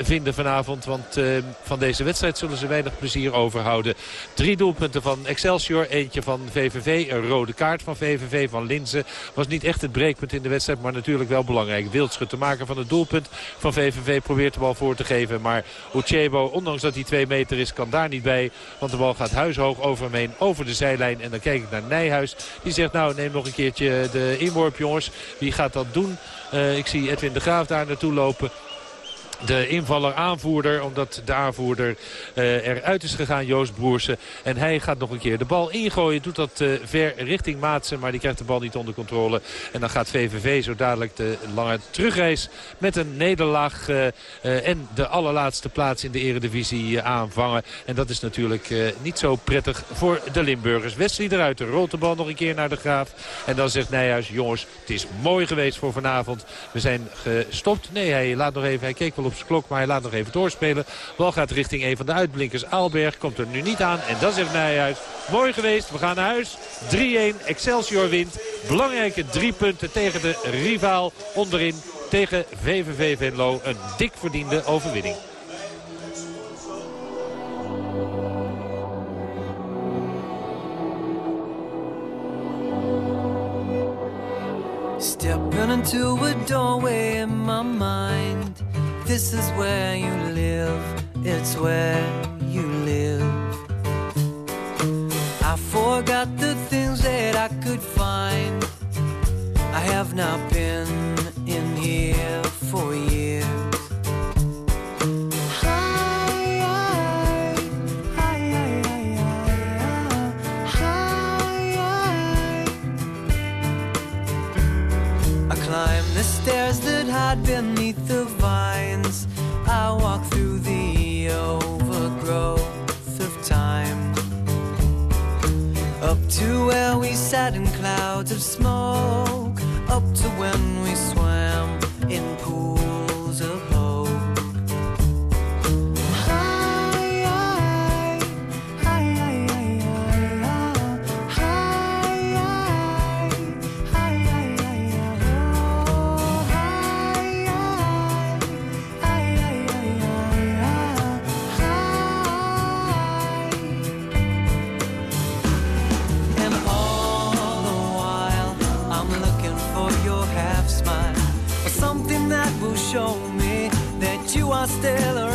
vinden vanavond. Want van deze wedstrijd zullen ze weinig plezier overhouden. Drie doelpunten van Excelsior. Eentje van VVV. Een rode kaart van VVV van Linzen. Was niet echt het breekpunt in de wedstrijd. Maar natuurlijk wel belangrijk. Wildschut te maken van het doelpunt van VVV. Probeert de bal voor te geven. Maar Uchebo, ondanks dat hij twee meter is, kan daar niet bij. Want de bal gaat huishoog over hem heen. Over de zijlijn. En dan kijk ik naar Nijhuis. Die zegt nou neem nog een keertje de inworp jongens. Wie gaat dat doen? Uh, ik zie Edwin de Graaf daar naartoe lopen de invaller aanvoerder. Omdat de aanvoerder uh, eruit is gegaan, Joost Broersen. En hij gaat nog een keer de bal ingooien. Doet dat uh, ver richting Maatsen. Maar die krijgt de bal niet onder controle. En dan gaat VVV zo dadelijk de lange terugreis met een nederlaag. Uh, en de allerlaatste plaats in de eredivisie aanvangen. En dat is natuurlijk niet zo prettig voor de Limburgers. Wesley eruit, rolt de bal nog een keer naar de Graaf. En dan zegt Nijhuis, jongens, het is mooi geweest voor vanavond. We zijn gestopt. Nee, hij laat nog even, hij keek wel op klok. Maar hij laat nog even doorspelen. Bal gaat richting een van de uitblinkers. Aalberg komt er nu niet aan. En dat zegt Nijhuis. Mooi geweest. We gaan naar huis. 3-1. Excelsior wint. Belangrijke drie punten tegen de rivaal onderin. Tegen VVV Venlo. Een dik verdiende overwinning. Stepping into a doorway in my mind This is where you live, it's where you live. I forgot the things that I could find. I have not been in here for years. That hide beneath the vines. I walk through the overgrowth of time. Up to where we sat in clouds of smoke, up to when we swam in pools show me that you are still around.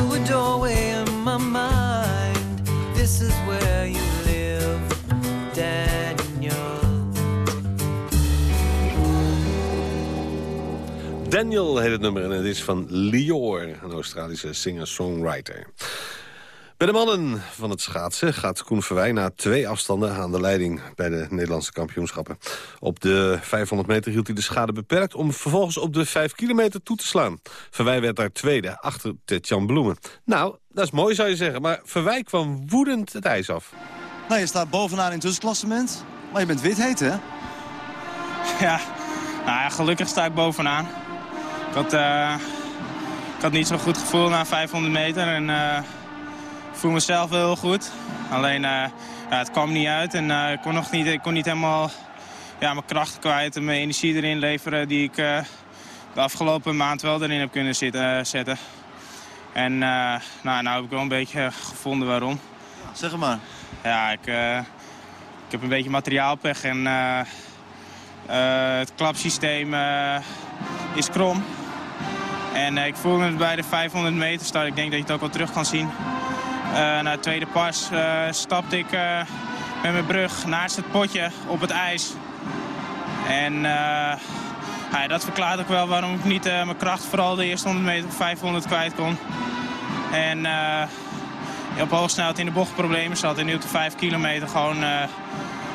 In my mind. This is where you live, Daniel. Daniel heet het nummer en het is van Lior, een Australische singer-songwriter. Bij de mannen van het schaatsen gaat Koen Verwij na twee afstanden aan de leiding bij de Nederlandse kampioenschappen. Op de 500 meter hield hij de schade beperkt om vervolgens op de 5 kilometer toe te slaan. Verwij werd daar tweede, achter Tetjan Bloemen. Nou, dat is mooi zou je zeggen, maar Verwij kwam woedend het ijs af. Nou, je staat bovenaan in het tussenklassement, maar je bent wit heet, hè? Ja, nou ja, gelukkig sta ik bovenaan. Ik had, eh, ik had niet zo'n goed gevoel na 500 meter en eh, voel mezelf wel heel goed. Alleen, eh, ja, het kwam niet uit en eh, ik, kon nog niet, ik kon niet helemaal ja, mijn krachten kwijt en mijn energie erin leveren die ik eh, de afgelopen maand wel erin heb kunnen zitten, zetten. En nou, nou heb ik wel een beetje gevonden waarom. Zeg maar. Ja, ik, ik heb een beetje materiaalpech en het klapsysteem eh, is krom. En ik voel me bij de 500 meter start, ik denk dat je het ook wel terug kan zien. Eh na tweede pas eh, stapte ik eh, met mijn brug naast het potje op het ijs. En ja, dat verklaart ook wel waarom ik niet mijn kracht vooral de eerste 100 meter of 500 kwijt kon. En op hoogsnelheid in de bocht problemen zat. En nu op de 5 kilometer gewoon,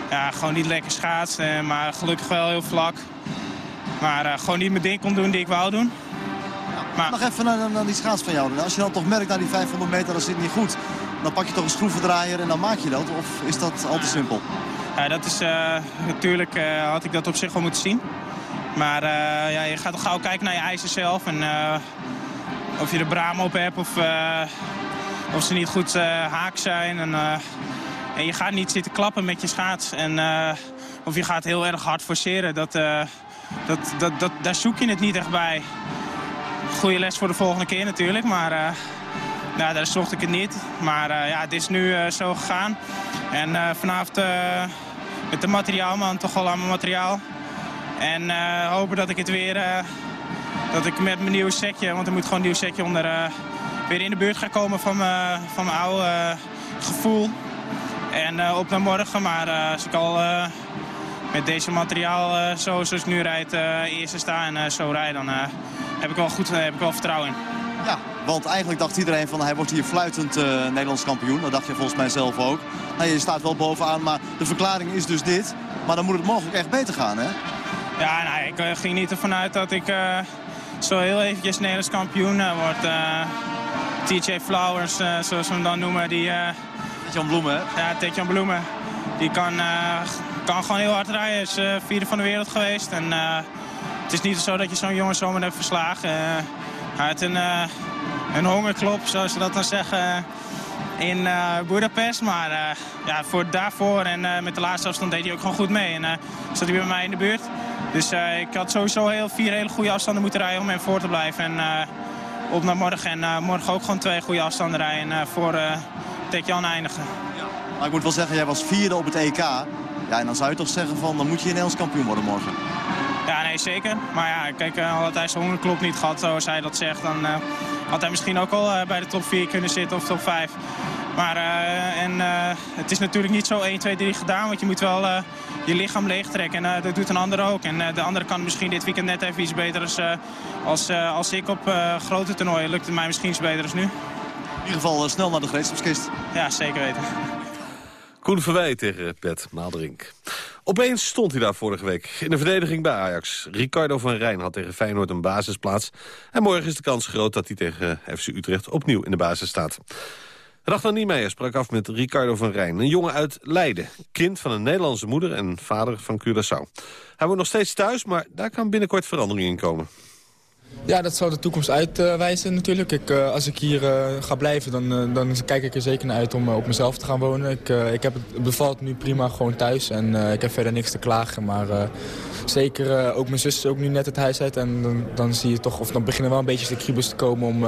ja, gewoon niet lekker schaats. eh, maar gelukkig wel heel vlak. Maar gewoon niet mijn ding kon doen die ik wou doen. Maar, Nog even naar, naar die schaats van jou. Als je dan toch merkt na die 500 meter dat zit niet goed... dan pak je toch een schroevendraaier en dan maak je dat? Of is dat al te simpel? ja, dat is, eh, natuurlijk eh, had ik dat op zich wel moeten zien. Maar eh, ja, je gaat toch gauw kijken naar je eisen zelf. En of je de braam op hebt of, of ze niet goed haak zijn. En, en je gaat niet zitten klappen met je schaats. En, of je gaat heel erg hard forceren. Dat, dat, dat, dat, daar zoek je het niet echt bij. Goede les voor de volgende keer natuurlijk. Maar eh, ja, daar zocht ik het niet. Maar eh, ja, het is nu eh, zo gegaan. En vanavond met de materiaalman toch al aan mijn materiaal. En hopen dat ik het weer... dat ik met mijn nieuwe setje, want er moet gewoon een nieuw setje onder... weer in de buurt ga komen van mijn, van mijn oude gevoel. En op naar morgen, maar als ik al met deze materiaal eh, zo, zoals ik nu rijd, eh eerste sta en eh, zo rijd, dan heb ik wel goed heb ik wel vertrouwen in. Ja, want eigenlijk dacht iedereen van hij wordt hier fluitend Nederlands kampioen. Dat dacht je volgens mij zelf ook. Nou, je staat wel bovenaan, maar de verklaring is dus dit. Maar dan moet het mogelijk echt beter gaan, hè? Ja, nou, ik ging niet ervan uit dat ik zo heel eventjes Nederlands kampioen word. TJ Flowers, zoals we hem dan noemen, die... eh Jan Bloemen, hè? Ja, Tetjan Bloemen. Die kan, kan gewoon heel hard rijden. Hij is eh, vierde van de wereld geweest. En eh, het is niet zo dat je zo'n jongen zomaar hebt verslagen. Eh, hij had een, een hongerklop, zoals ze dat dan zeggen. in uh, Budapest. Maar uh, ja, voor daarvoor en uh, met de laatste afstand deed hij ook gewoon goed mee. En zat hij bij mij in de buurt. Dus ik had sowieso heel, vier hele goede afstanden moeten rijden om hem voor te blijven. En op naar morgen. En morgen ook gewoon twee goede afstanden rijden voor uh, Jan eindigen. Maar ik moet wel zeggen, jij was vierde op het EK. Ja, en dan zou je toch zeggen van, dan moet je Nederlands kampioen worden morgen. Ja, nee, zeker. Maar ja, kijk, had hij zijn hongerklop niet gehad, zoals hij dat zegt... dan uh, had hij misschien ook al uh, bij de top 4 kunnen zitten of top 5. Maar en, het is natuurlijk niet zo 1, 2, 3 gedaan, want je moet wel je lichaam leegtrekken. En dat doet een ander ook. En de andere kan misschien dit weekend net even iets beter als, als, als ik op grote toernooien. Lukt het mij misschien iets beter als nu. In ieder geval snel naar de gereedschapskist. Ja, zeker weten. Koen Verwij tegen Pet Maalderink. Opeens stond hij daar vorige week in de verdediging bij Ajax. Ricardo van Rijn had tegen Feyenoord een basisplaats. En morgen is de kans groot dat hij tegen FC Utrecht opnieuw in de basis staat. Ragnar Niemeyer sprak af met Ricardo van Rijn. Een jongen uit Leiden. Kind van een Nederlandse moeder en vader van Curaçao. Hij woont nog steeds thuis, maar daar kan binnenkort verandering in komen. Ja, dat zal de toekomst uitwijzen natuurlijk. Ik, uh, als ik hier uh, ga blijven, dan, uh, dan kijk ik er zeker naar uit om op mezelf te gaan wonen. Ik, ik heb het bevalt nu prima gewoon thuis en ik heb verder niks te klagen. Maar zeker ook mijn zus is ook nu net het huis uit. En dan, dan zie je toch, of dan beginnen wel een beetje de kriebels te komen om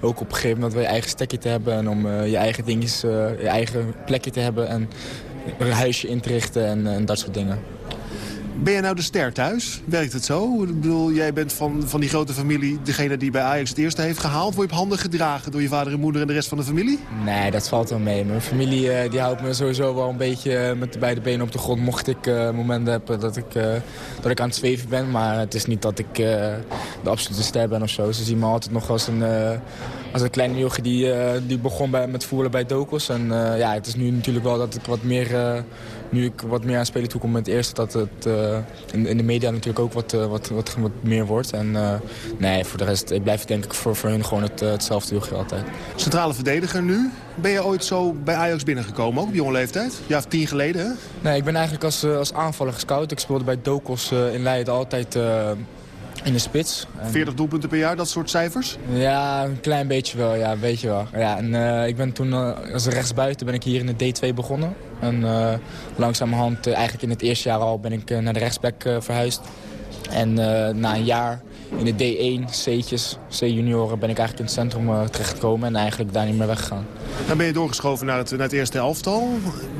ook op een gegeven moment weer je eigen stekje te hebben. En om je eigen dingetjes, je eigen plekje te hebben en een huisje in te richten en, en dat soort dingen. Ben je nou de ster thuis? Werkt het zo? Ik bedoel, jij bent van, van die grote familie degene die bij Ajax het eerste heeft gehaald. Word je op handen gedragen door je vader en moeder en de rest van de familie? Nee, dat valt wel mee. Mijn familie uh, die houdt me sowieso wel een beetje eh, met de beide benen op de grond. Mocht ik uh, momenten hebben dat ik, dat ik aan het zweven ben. Maar het is niet dat ik de absolute ster ben of zo. Ze zien me altijd nog als een, als een kleine jongen die, die begon bij, met voelen bij Dokos. En ja, het is nu natuurlijk wel dat ik wat meer nu ik wat meer aan spelen toekom met het eerste... dat het uh, in, in, de media natuurlijk ook wat, uh, wat, wat, wat, meer wordt. En uh, nee, voor de rest, ik blijf denk ik voor, voor hun gewoon het, hetzelfde doen altijd. Centrale verdediger nu. Ben je ooit zo bij Ajax binnengekomen, ook op jonge leeftijd? Ja, tien geleden, hè? Nee, ik ben eigenlijk als, als aanvaller gescout. Ik speelde bij Dokos in Leiden altijd in de spits. 40 doelpunten per jaar, dat soort cijfers? Ja, een klein beetje wel, ja, weet je wel. Ja, en, uh, ik ben toen uh, als rechtsbuiten ben ik hier in de D2 begonnen. En uh, langzamerhand, eigenlijk in het eerste jaar al, ben ik naar de rechtsback verhuisd. En na een jaar in de D1, C'tjes, C-junioren, ben ik eigenlijk in het centrum terechtgekomen en eigenlijk daar niet meer weggegaan. Dan ben je doorgeschoven naar het, eerste elftal.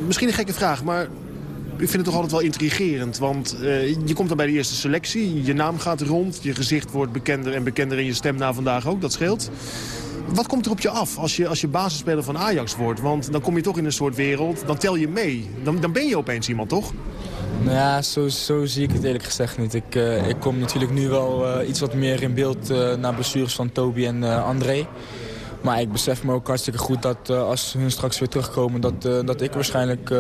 Misschien een gekke vraag, maar ik vind het toch altijd wel intrigerend. Want je komt dan bij de eerste selectie. Je naam gaat rond. Je gezicht wordt bekender en bekender. En je stem na vandaag ook. Dat scheelt. Wat komt er op je af als je, als je basisspeler van Ajax wordt? Want dan kom je toch in een soort wereld. Dan tel je mee. Dan, dan ben je opeens iemand, toch? Nou ja, zo, zo zie ik het eerlijk gezegd niet. Ik, uh, ik kom natuurlijk nu wel uh, iets wat meer in beeld uh, naar blessures van Toby en André. Maar ik besef me ook hartstikke goed dat als hun straks weer terugkomen... dat, dat ik waarschijnlijk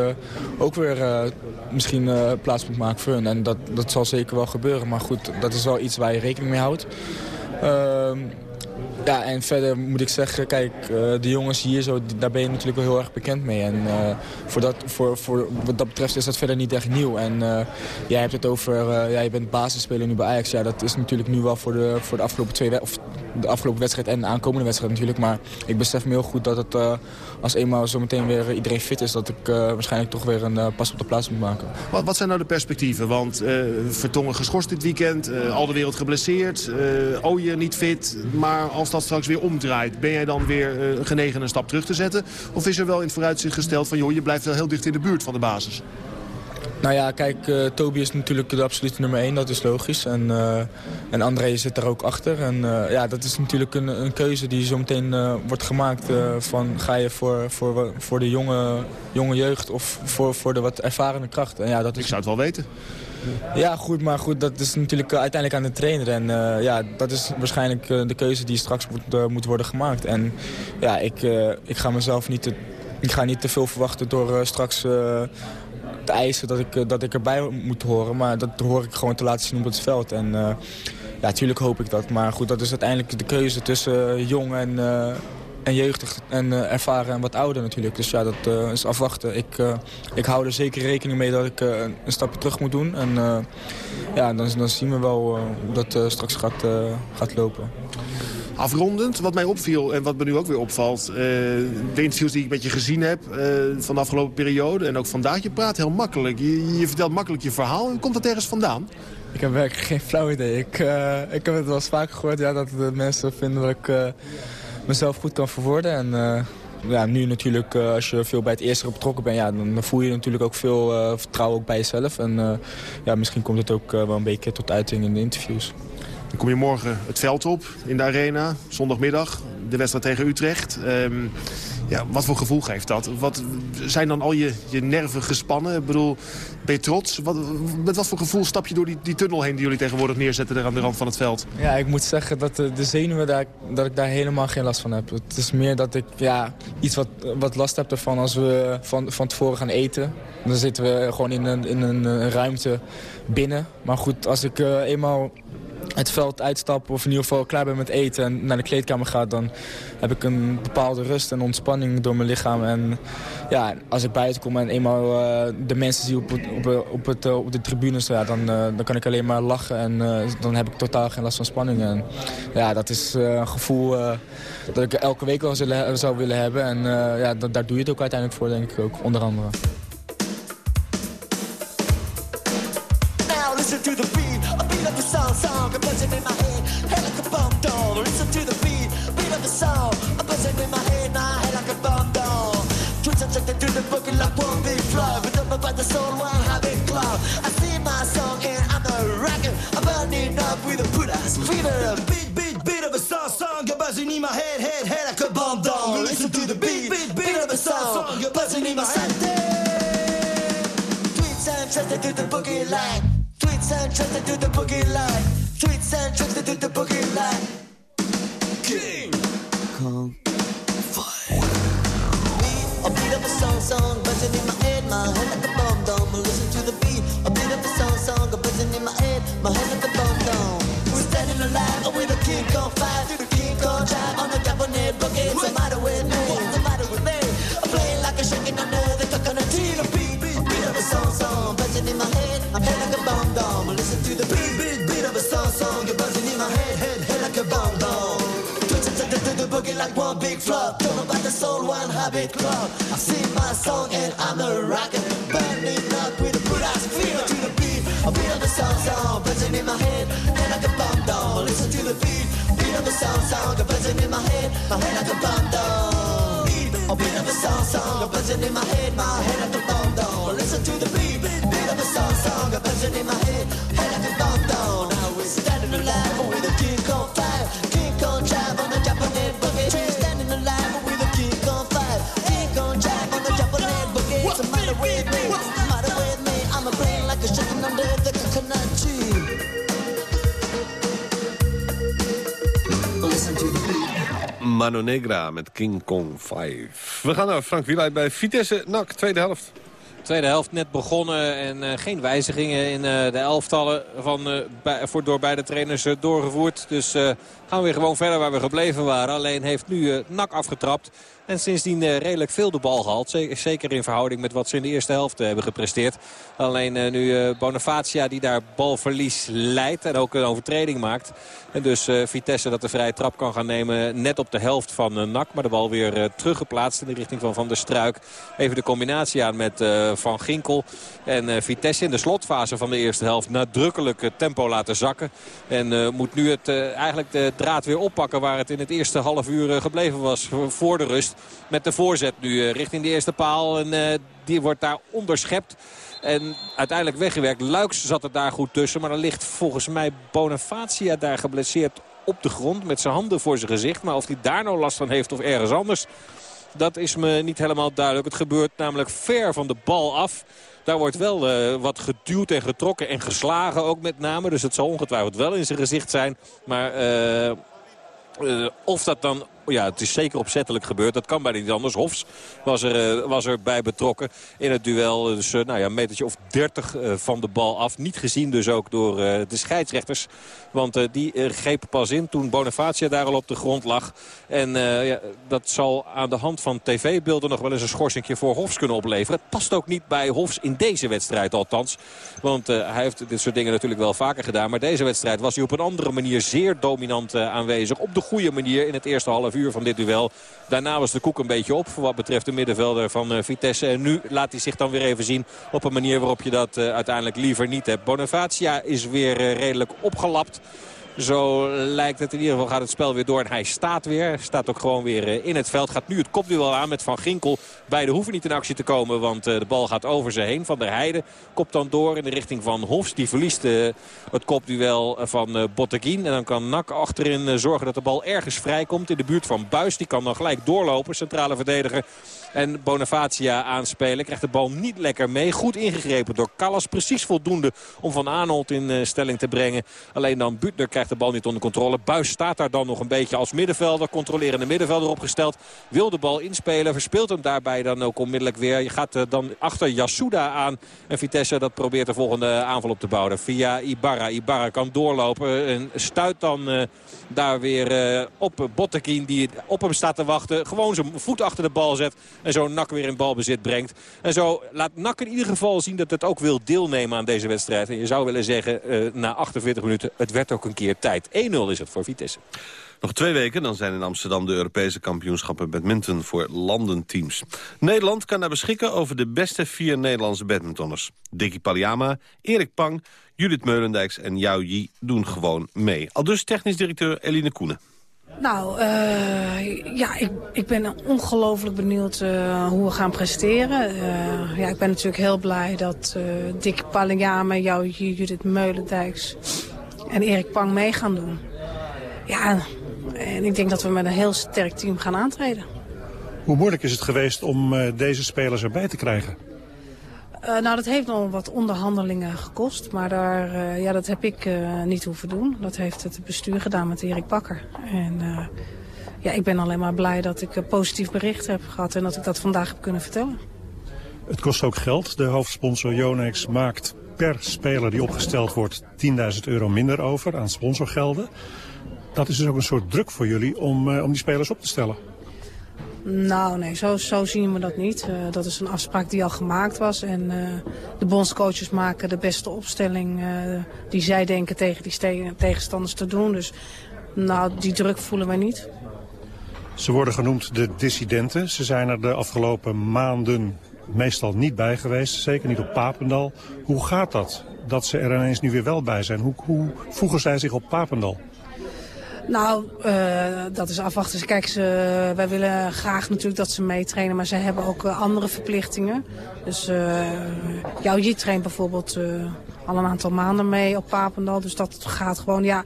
ook weer misschien plaats moet maken voor hun. En dat, dat zal zeker wel gebeuren. Maar goed, dat is wel iets waar je rekening mee houdt. Ja, en verder moet ik zeggen, kijk, de jongens hier, zo, daar ben je natuurlijk wel heel erg bekend mee. En voor dat, voor, voor, wat dat betreft is dat verder niet echt nieuw. En jij hebt het over, ja, je bent basisspeler nu bij Ajax. Ja, dat is natuurlijk nu wel voor de, voor de afgelopen twee, of de afgelopen wedstrijd en de aankomende wedstrijd natuurlijk. Maar ik besef me heel goed dat het, uh, als eenmaal zometeen weer iedereen fit is... dat ik uh, waarschijnlijk toch weer een uh, pas op de plaats moet maken. Wat, wat zijn nou de perspectieven? Want Vertongen geschorst dit weekend, al de wereld geblesseerd... Oje niet fit, maar als dat straks weer omdraait... ben jij dan weer genegen een stap terug te zetten? Of is er wel in het vooruitzicht gesteld van... joh, je blijft wel heel dicht in de buurt van de basis? Nou ja, kijk, uh, Toby is natuurlijk de absolute nummer 1, dat is logisch. En, uh, en André zit er ook achter. En uh, ja, dat is natuurlijk een, een keuze die zo meteen wordt gemaakt van ga je voor, voor, voor de jonge, jonge jeugd of voor, voor de wat ervarende kracht. En ja, dat is... Ik zou het wel weten. Ja, goed, maar goed, dat is natuurlijk uiteindelijk aan de trainer. En ja, dat is waarschijnlijk de keuze die straks moet, moet worden gemaakt. En ja, ik, ik ga mezelf niet te, ik ga niet te veel verwachten door straks te eisen dat ik, eh, dat ik erbij moet horen. Maar dat hoor ik gewoon te laten zien op het veld. En uh, ja, natuurlijk hoop ik dat. Maar goed, dat is uiteindelijk de keuze tussen eh, jong en, en jeugdig en ervaren en wat ouder natuurlijk. Dus ja, dat is afwachten. Ik, ik hou er zeker rekening mee dat ik een stapje terug moet doen. En ja, dan, dan zien we wel hoe dat straks gaat, gaat lopen. Afrondend, wat mij opviel en wat me nu ook weer opvalt... eh, de interviews die ik met je gezien heb eh, van de afgelopen periode... en ook vandaag, je praat heel makkelijk. Je, vertelt makkelijk je verhaal. Komt dat ergens vandaan? Ik heb werkelijk (laughs) geen flauw idee. Ik, eh, ik heb het wel eens gehoord ja, dat de mensen vinden dat ik mezelf goed kan verwoorden. En ja, nu natuurlijk, als je veel bij het eerste betrokken bent, ja, dan, voel je natuurlijk ook veel vertrouwen ook bij jezelf. En ja, misschien komt het ook wel een beetje tot uiting in de interviews. Dan kom je morgen het veld op in de arena, zondagmiddag, de wedstrijd tegen Utrecht. Ehm, ja, wat voor gevoel geeft dat? Wat, zijn dan al je, je nerven gespannen? Ik bedoel, ben je trots? Wat, met wat voor gevoel stap je door die, die tunnel heen die jullie tegenwoordig neerzetten aan de rand van het veld? Ja, ik moet zeggen dat de, zenuwen, daar, dat ik daar helemaal geen last van heb. Het is meer dat ik ja, iets wat, wat last heb ervan als we van, van tevoren gaan eten. Dan zitten we gewoon in een, in een, ruimte binnen. Maar goed, als ik eh, eenmaal het veld uitstap of in ieder geval klaar ben met eten en naar de kleedkamer ga, dan heb ik een bepaalde rust en ontspanning door mijn lichaam. En ja, als ik buiten kom en eenmaal eh, de mensen zie op, het- op, op, het, eh, op de tribunes, ja, dan, eh, dan kan ik alleen maar lachen en dan heb ik totaal geen last van spanning. En ja, dat is een gevoel dat ik elke week wel zou, willen hebben. En ja, da- daar doe je het ook uiteindelijk voor, denk ik ook, onder andere. To the boogie line. Tweets and trusted to the boogie line. Tweets and trusted to the boogie line. King Kong Fire. A beat of a song, song, buzzing in my head, my head like a bomb dome. Listen to the beat. A beat of a song, song, buzzing in my head, my head like habit club. I sing my song and I'm a rocker, burning up with a ass feel to the beat. Beat of a song, song, buzzing in my head, head like a bomb dome. Listen to the beat, beat of a song, song, buzzing in my head, my head like a bomb dome. Beat, a beat of a song, song, buzzing in my head, my head like a bomb dome. Listen to the beat, beat of a song, song, buzzing in my head, head like a bomb Mano Negra met King Kong 5. We gaan naar Frank Wieluid bij Vitesse NAC, tweede helft. Tweede helft net begonnen en eh, geen wijzigingen in eh, de elftallen van, eh, voor, door beide trainers doorgevoerd. Dus gaan we weer gewoon verder waar we gebleven waren. Alleen heeft nu eh NAC afgetrapt. En sindsdien eh, redelijk veel de bal gehaald. Zeker, in verhouding met wat ze in de eerste helft eh, hebben gepresteerd. Alleen nu Bonifacia die daar balverlies leidt en ook een overtreding maakt. En dus Vitesse dat de vrije trap kan gaan nemen net op de helft van NAC. Maar de bal weer teruggeplaatst in de richting van Van der Struik. Even de combinatie aan met Van Ginkel. En Vitesse in de slotfase van de eerste helft nadrukkelijk tempo laten zakken. En moet nu het, eigenlijk de draad weer oppakken waar het in het eerste half uur eh, gebleven was voor- voor de rust. Met de voorzet nu eh, richting de eerste paal. En eh, die wordt daar onderschept. En uiteindelijk weggewerkt. Luiks zat er daar goed tussen. Maar dan ligt volgens mij Bonifacia daar geblesseerd op de grond. Met zijn handen voor zijn gezicht. Maar of hij daar nou last van heeft of ergens anders. Dat is me niet helemaal duidelijk. Het gebeurt namelijk ver van de bal af. Daar wordt wel eh, wat geduwd en getrokken en geslagen ook met name. Dus het zal ongetwijfeld wel in zijn gezicht zijn. Maar... eh, eh, of dat dan ja, het is zeker opzettelijk gebeurd. Dat kan bijna niet anders. Hofs was er, uh, was erbij betrokken in het duel. Dus uh, nou ja, een metertje of 30 uh, van de bal af. Niet gezien dus ook door de scheidsrechters. Want die greep pas in toen Bonifacia daar al op de grond lag. En ja, dat zal aan de hand van tv-beelden nog wel eens een schorsingje voor Hofs kunnen opleveren. Het past ook niet bij Hofs in deze wedstrijd althans. Want hij heeft dit soort dingen natuurlijk wel vaker gedaan. Maar deze wedstrijd was hij op een andere manier zeer dominant aanwezig. Op de goede manier in het eerste half uur van dit duel. Daarna was de koek een beetje op voor wat betreft de middenvelder van Vitesse. En nu laat hij zich dan weer even zien op een manier waarop je dat uiteindelijk liever niet hebt. Bonifacia is weer redelijk opgelapt. Zo lijkt het in ieder geval gaat het spel weer door. En hij staat weer. Staat ook gewoon weer in het veld. Gaat nu het kopduel aan met Van Ginkel. Beiden hoeven niet in actie te komen. Want de bal gaat over ze heen. Van der Heijden kopt dan door in de richting van Hofs. Die verliest het kopduel van Botteguin. En dan kan Nak achterin zorgen dat de bal ergens vrijkomt. In de buurt van Buis. Die kan dan gelijk doorlopen. Centrale verdediger. En Bonifacia aanspelen. Krijgt de bal niet lekker mee. Goed ingegrepen door Callas. Precies voldoende om Van Aanholt in stelling te brengen. Alleen dan Butner krijgt de bal niet onder controle. Buis staat daar dan nog een beetje als middenvelder. Controlerende middenvelder opgesteld. Wil de bal inspelen. Verspeelt hem daarbij dan ook onmiddellijk weer. Je gaat dan achter Yasuda aan. En Vitesse dat probeert de volgende aanval op te bouwen. Via Ibarra. Ibarra kan doorlopen. En stuit dan uh, daar weer uh, op Bottekin. Die op hem staat te wachten. Gewoon zijn voet achter de bal zet. En zo Nak weer in balbezit brengt. En zo laat Nak in ieder geval zien dat het ook wil deelnemen aan deze wedstrijd. En je zou willen zeggen, na 48 minuten, het werd ook een keer tijd. 1-0 is het voor Vitesse. Nog twee weken, dan zijn in Amsterdam de Europese kampioenschappen badminton voor landenteams. Nederland kan daar beschikken over de beste vier Nederlandse badmintonners. Dickie Paliama, Erik Pang, Judith Meulendijks en Yao Yi doen gewoon mee. Al dus technisch directeur Eline Koenen. Nou, uh, ja, ik, ik ben ongelooflijk benieuwd uh, hoe we gaan presteren. Uh, ja, ik ben natuurlijk heel blij dat Dick Palingame, jou, Judith Meulendijks en Erik Pang mee gaan doen. Ja, en ik denk dat we met een heel sterk team gaan aantreden. Hoe moeilijk is het geweest om deze spelers erbij te krijgen? Uh, nou, dat heeft nog wat onderhandelingen gekost. Maar daar, uh, ja, dat heb ik uh, niet hoeven doen. Dat heeft het bestuur gedaan met Erik Bakker. En ja, ik ben alleen maar blij dat ik een positief bericht heb gehad. En dat ik dat vandaag heb kunnen vertellen. Het kost ook geld. De hoofdsponsor Yonex maakt per speler die opgesteld wordt 10.000 euro minder over aan sponsorgelden. Dat is dus ook een soort druk voor jullie om, om die spelers op te stellen. Nou, nee, zo, zo zien we dat niet. Uh, dat is een afspraak die al gemaakt was. En uh, de bondscoaches maken de beste opstelling die zij denken tegen die tegenstanders te doen. Dus nou, die druk voelen wij niet. Ze worden genoemd de dissidenten. Ze zijn er de afgelopen maanden meestal niet bij geweest. Zeker niet op Papendal. Hoe gaat dat? Dat ze er ineens nu weer wel bij zijn. Hoe, hoe voegen zij zich op Papendal? Nou, uh, dat is afwachten. Kijk, ze, wij willen graag natuurlijk dat ze meetrainen, maar ze hebben ook uh, andere verplichtingen. Dus uh, jouw Jit traint bijvoorbeeld al een aantal maanden mee op Papendal. Dus dat gaat gewoon, ja...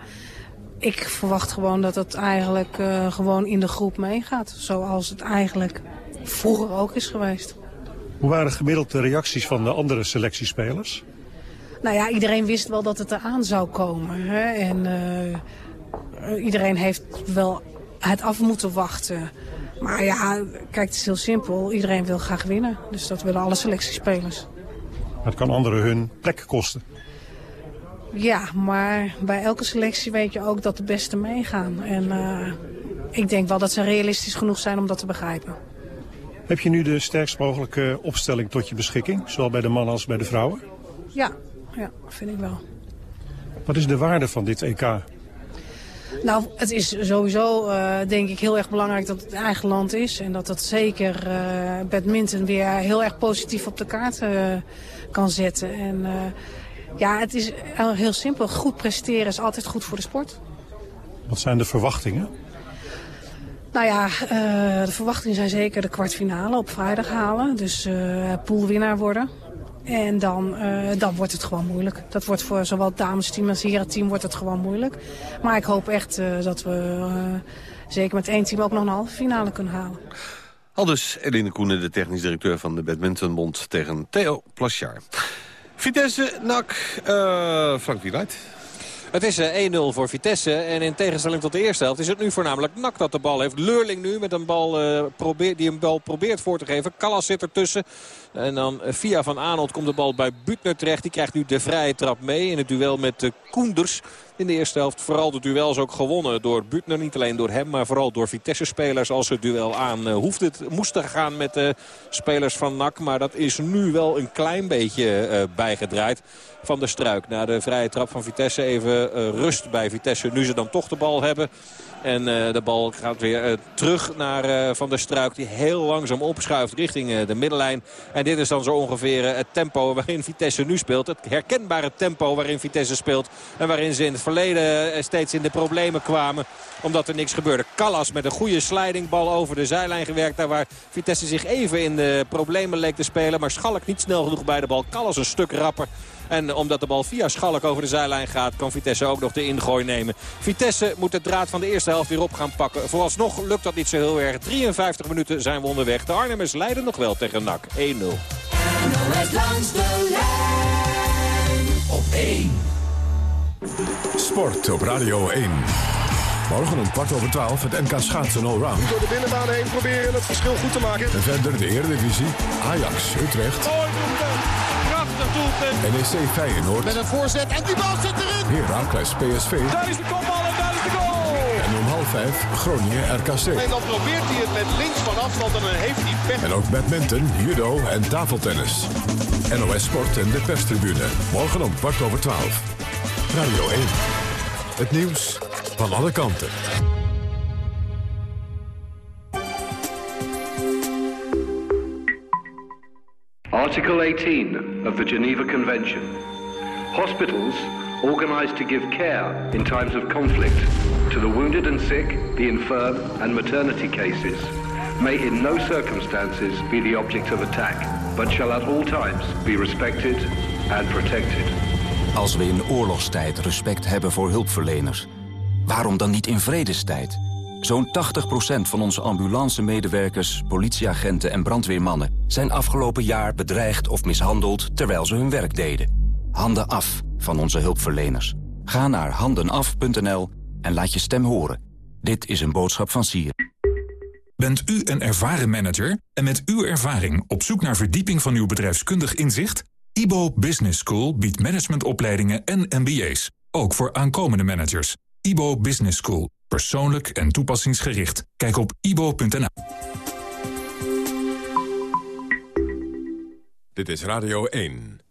Ik verwacht gewoon dat het eigenlijk gewoon in de groep meegaat. Zoals het eigenlijk vroeger ook is geweest. Hoe waren gemiddeld de reacties van de andere selectiespelers? Nou ja, iedereen wist wel dat het eraan zou komen. Hè? En iedereen heeft wel het af moeten wachten. Maar ja, kijk, het is heel simpel. Iedereen wil graag winnen. Dus dat willen alle selectiespelers. Het kan anderen hun plek kosten. Ja, maar bij elke selectie weet je ook dat de beste meegaan. En uh, ik denk wel dat ze realistisch genoeg zijn om dat te begrijpen. Heb je nu de sterkst mogelijke opstelling tot je beschikking? Zowel bij de mannen als bij de vrouwen? Ja, ja vind ik wel. Wat is de waarde van dit EK? Nou, het is sowieso uh, denk ik heel erg belangrijk dat het eigen land is. En dat dat zeker uh, badminton weer heel erg positief op de kaart uh, kan zetten. En ja, het is heel simpel. Goed presteren is altijd goed voor de sport. Wat zijn de verwachtingen? Nou ja, de verwachtingen zijn zeker de kwartfinale op vrijdag halen. Dus poolwinnaar worden. En dan, uh, dan wordt het gewoon moeilijk. Dat wordt voor zowel het damesteam als het herenteam wordt het gewoon moeilijk. Maar ik hoop echt uh, dat we uh, zeker met één team ook nog een halve finale kunnen halen. Al dus Eline Koenen, de technisch directeur van de Badmintonbond tegen Theo Plachard. Vitesse, NAC, Frank Wieluid. Het is 1-0 voor Vitesse. En in tegenstelling tot de eerste helft is het nu voornamelijk Nak dat de bal heeft. Leurling nu met een bal, probeert, die een bal probeert voor te geven. Callas zit ertussen. En dan via Van Aanholt komt de bal bij Butner terecht. Die krijgt nu de vrije trap mee in het duel met Koenders. In de eerste helft vooral de duels ook gewonnen door Butner. Niet alleen door hem, maar vooral door Vitesse-spelers. Als het duel aan hoeft het, moest gaan met de spelers van NAC. Maar dat is nu wel een klein beetje bijgedraaid van de struik. Na de vrije trap van Vitesse even uh, rust bij Vitesse. Nu ze dan toch de bal hebben. En uh, de bal gaat weer uh, terug naar Van der Struik. Die heel langzaam opschuift richting de middenlijn. En dit is dan zo ongeveer het tempo waarin Vitesse nu speelt. Het herkenbare tempo waarin Vitesse speelt. En waarin ze in het verleden steeds in de problemen kwamen. Omdat er niks gebeurde. Callas met een goede slidingbal over de zijlijn gewerkt. Daar waar Vitesse zich even in de problemen leek te spelen. Maar Schalk niet snel genoeg bij de bal. Callas een stuk rapper. En omdat de bal via Schalk over de zijlijn gaat... kan Vitesse ook nog de ingooi nemen. Vitesse moet de draad van de eerste helft weer op gaan pakken. Vooralsnog lukt dat niet zo heel erg. 53 minuten zijn we onderweg. De Arnhemmers leiden nog wel tegen NAC. 1-0. langs de lijn op 1. Sport op Radio 1. Morgen om kwart over twaalf het NK schaatsen allround. Door de binnenbaan heen proberen het verschil goed te maken. En verder de Eredivisie, Ajax, Utrecht. Mooi doelpunt. NEC Feyenoord. Met een voorzet en die bal zit erin. Heracles PSV. Daar is de kopbal en daar is de goal. En om half vijf Groningen RKC. En dan probeert hij het met links van afstand en dan heeft hij pech. En ook badminton, judo en tafeltennis. NOS Sport en de perstribune. Morgen om kwart over twaalf. Radio 1. Het nieuws van alle kanten. Article 18 of the Geneva Convention. Hospitals organized to give care in times of conflict to the wounded and sick, the infirm and maternity cases may in no circumstances be the object of attack, but shall at all times be respected and protected. Als we in oorlogstijd respect hebben voor hulpverleners, waarom dan niet in vredestijd? Zo'n 80% van onze ambulance-medewerkers, politieagenten en brandweermannen... zijn afgelopen jaar bedreigd of mishandeld terwijl ze hun werk deden. Handen af van onze hulpverleners. Ga naar handenaf.nl en laat je stem horen. Dit is een boodschap van Sier. Bent u een ervaren manager en met uw ervaring op zoek naar verdieping van uw bedrijfskundig inzicht? IBO Business School biedt managementopleidingen en MBA's, ook voor aankomende managers. IBO Business School, persoonlijk en toepassingsgericht. Kijk op ibo.nl. Dit is Radio 1.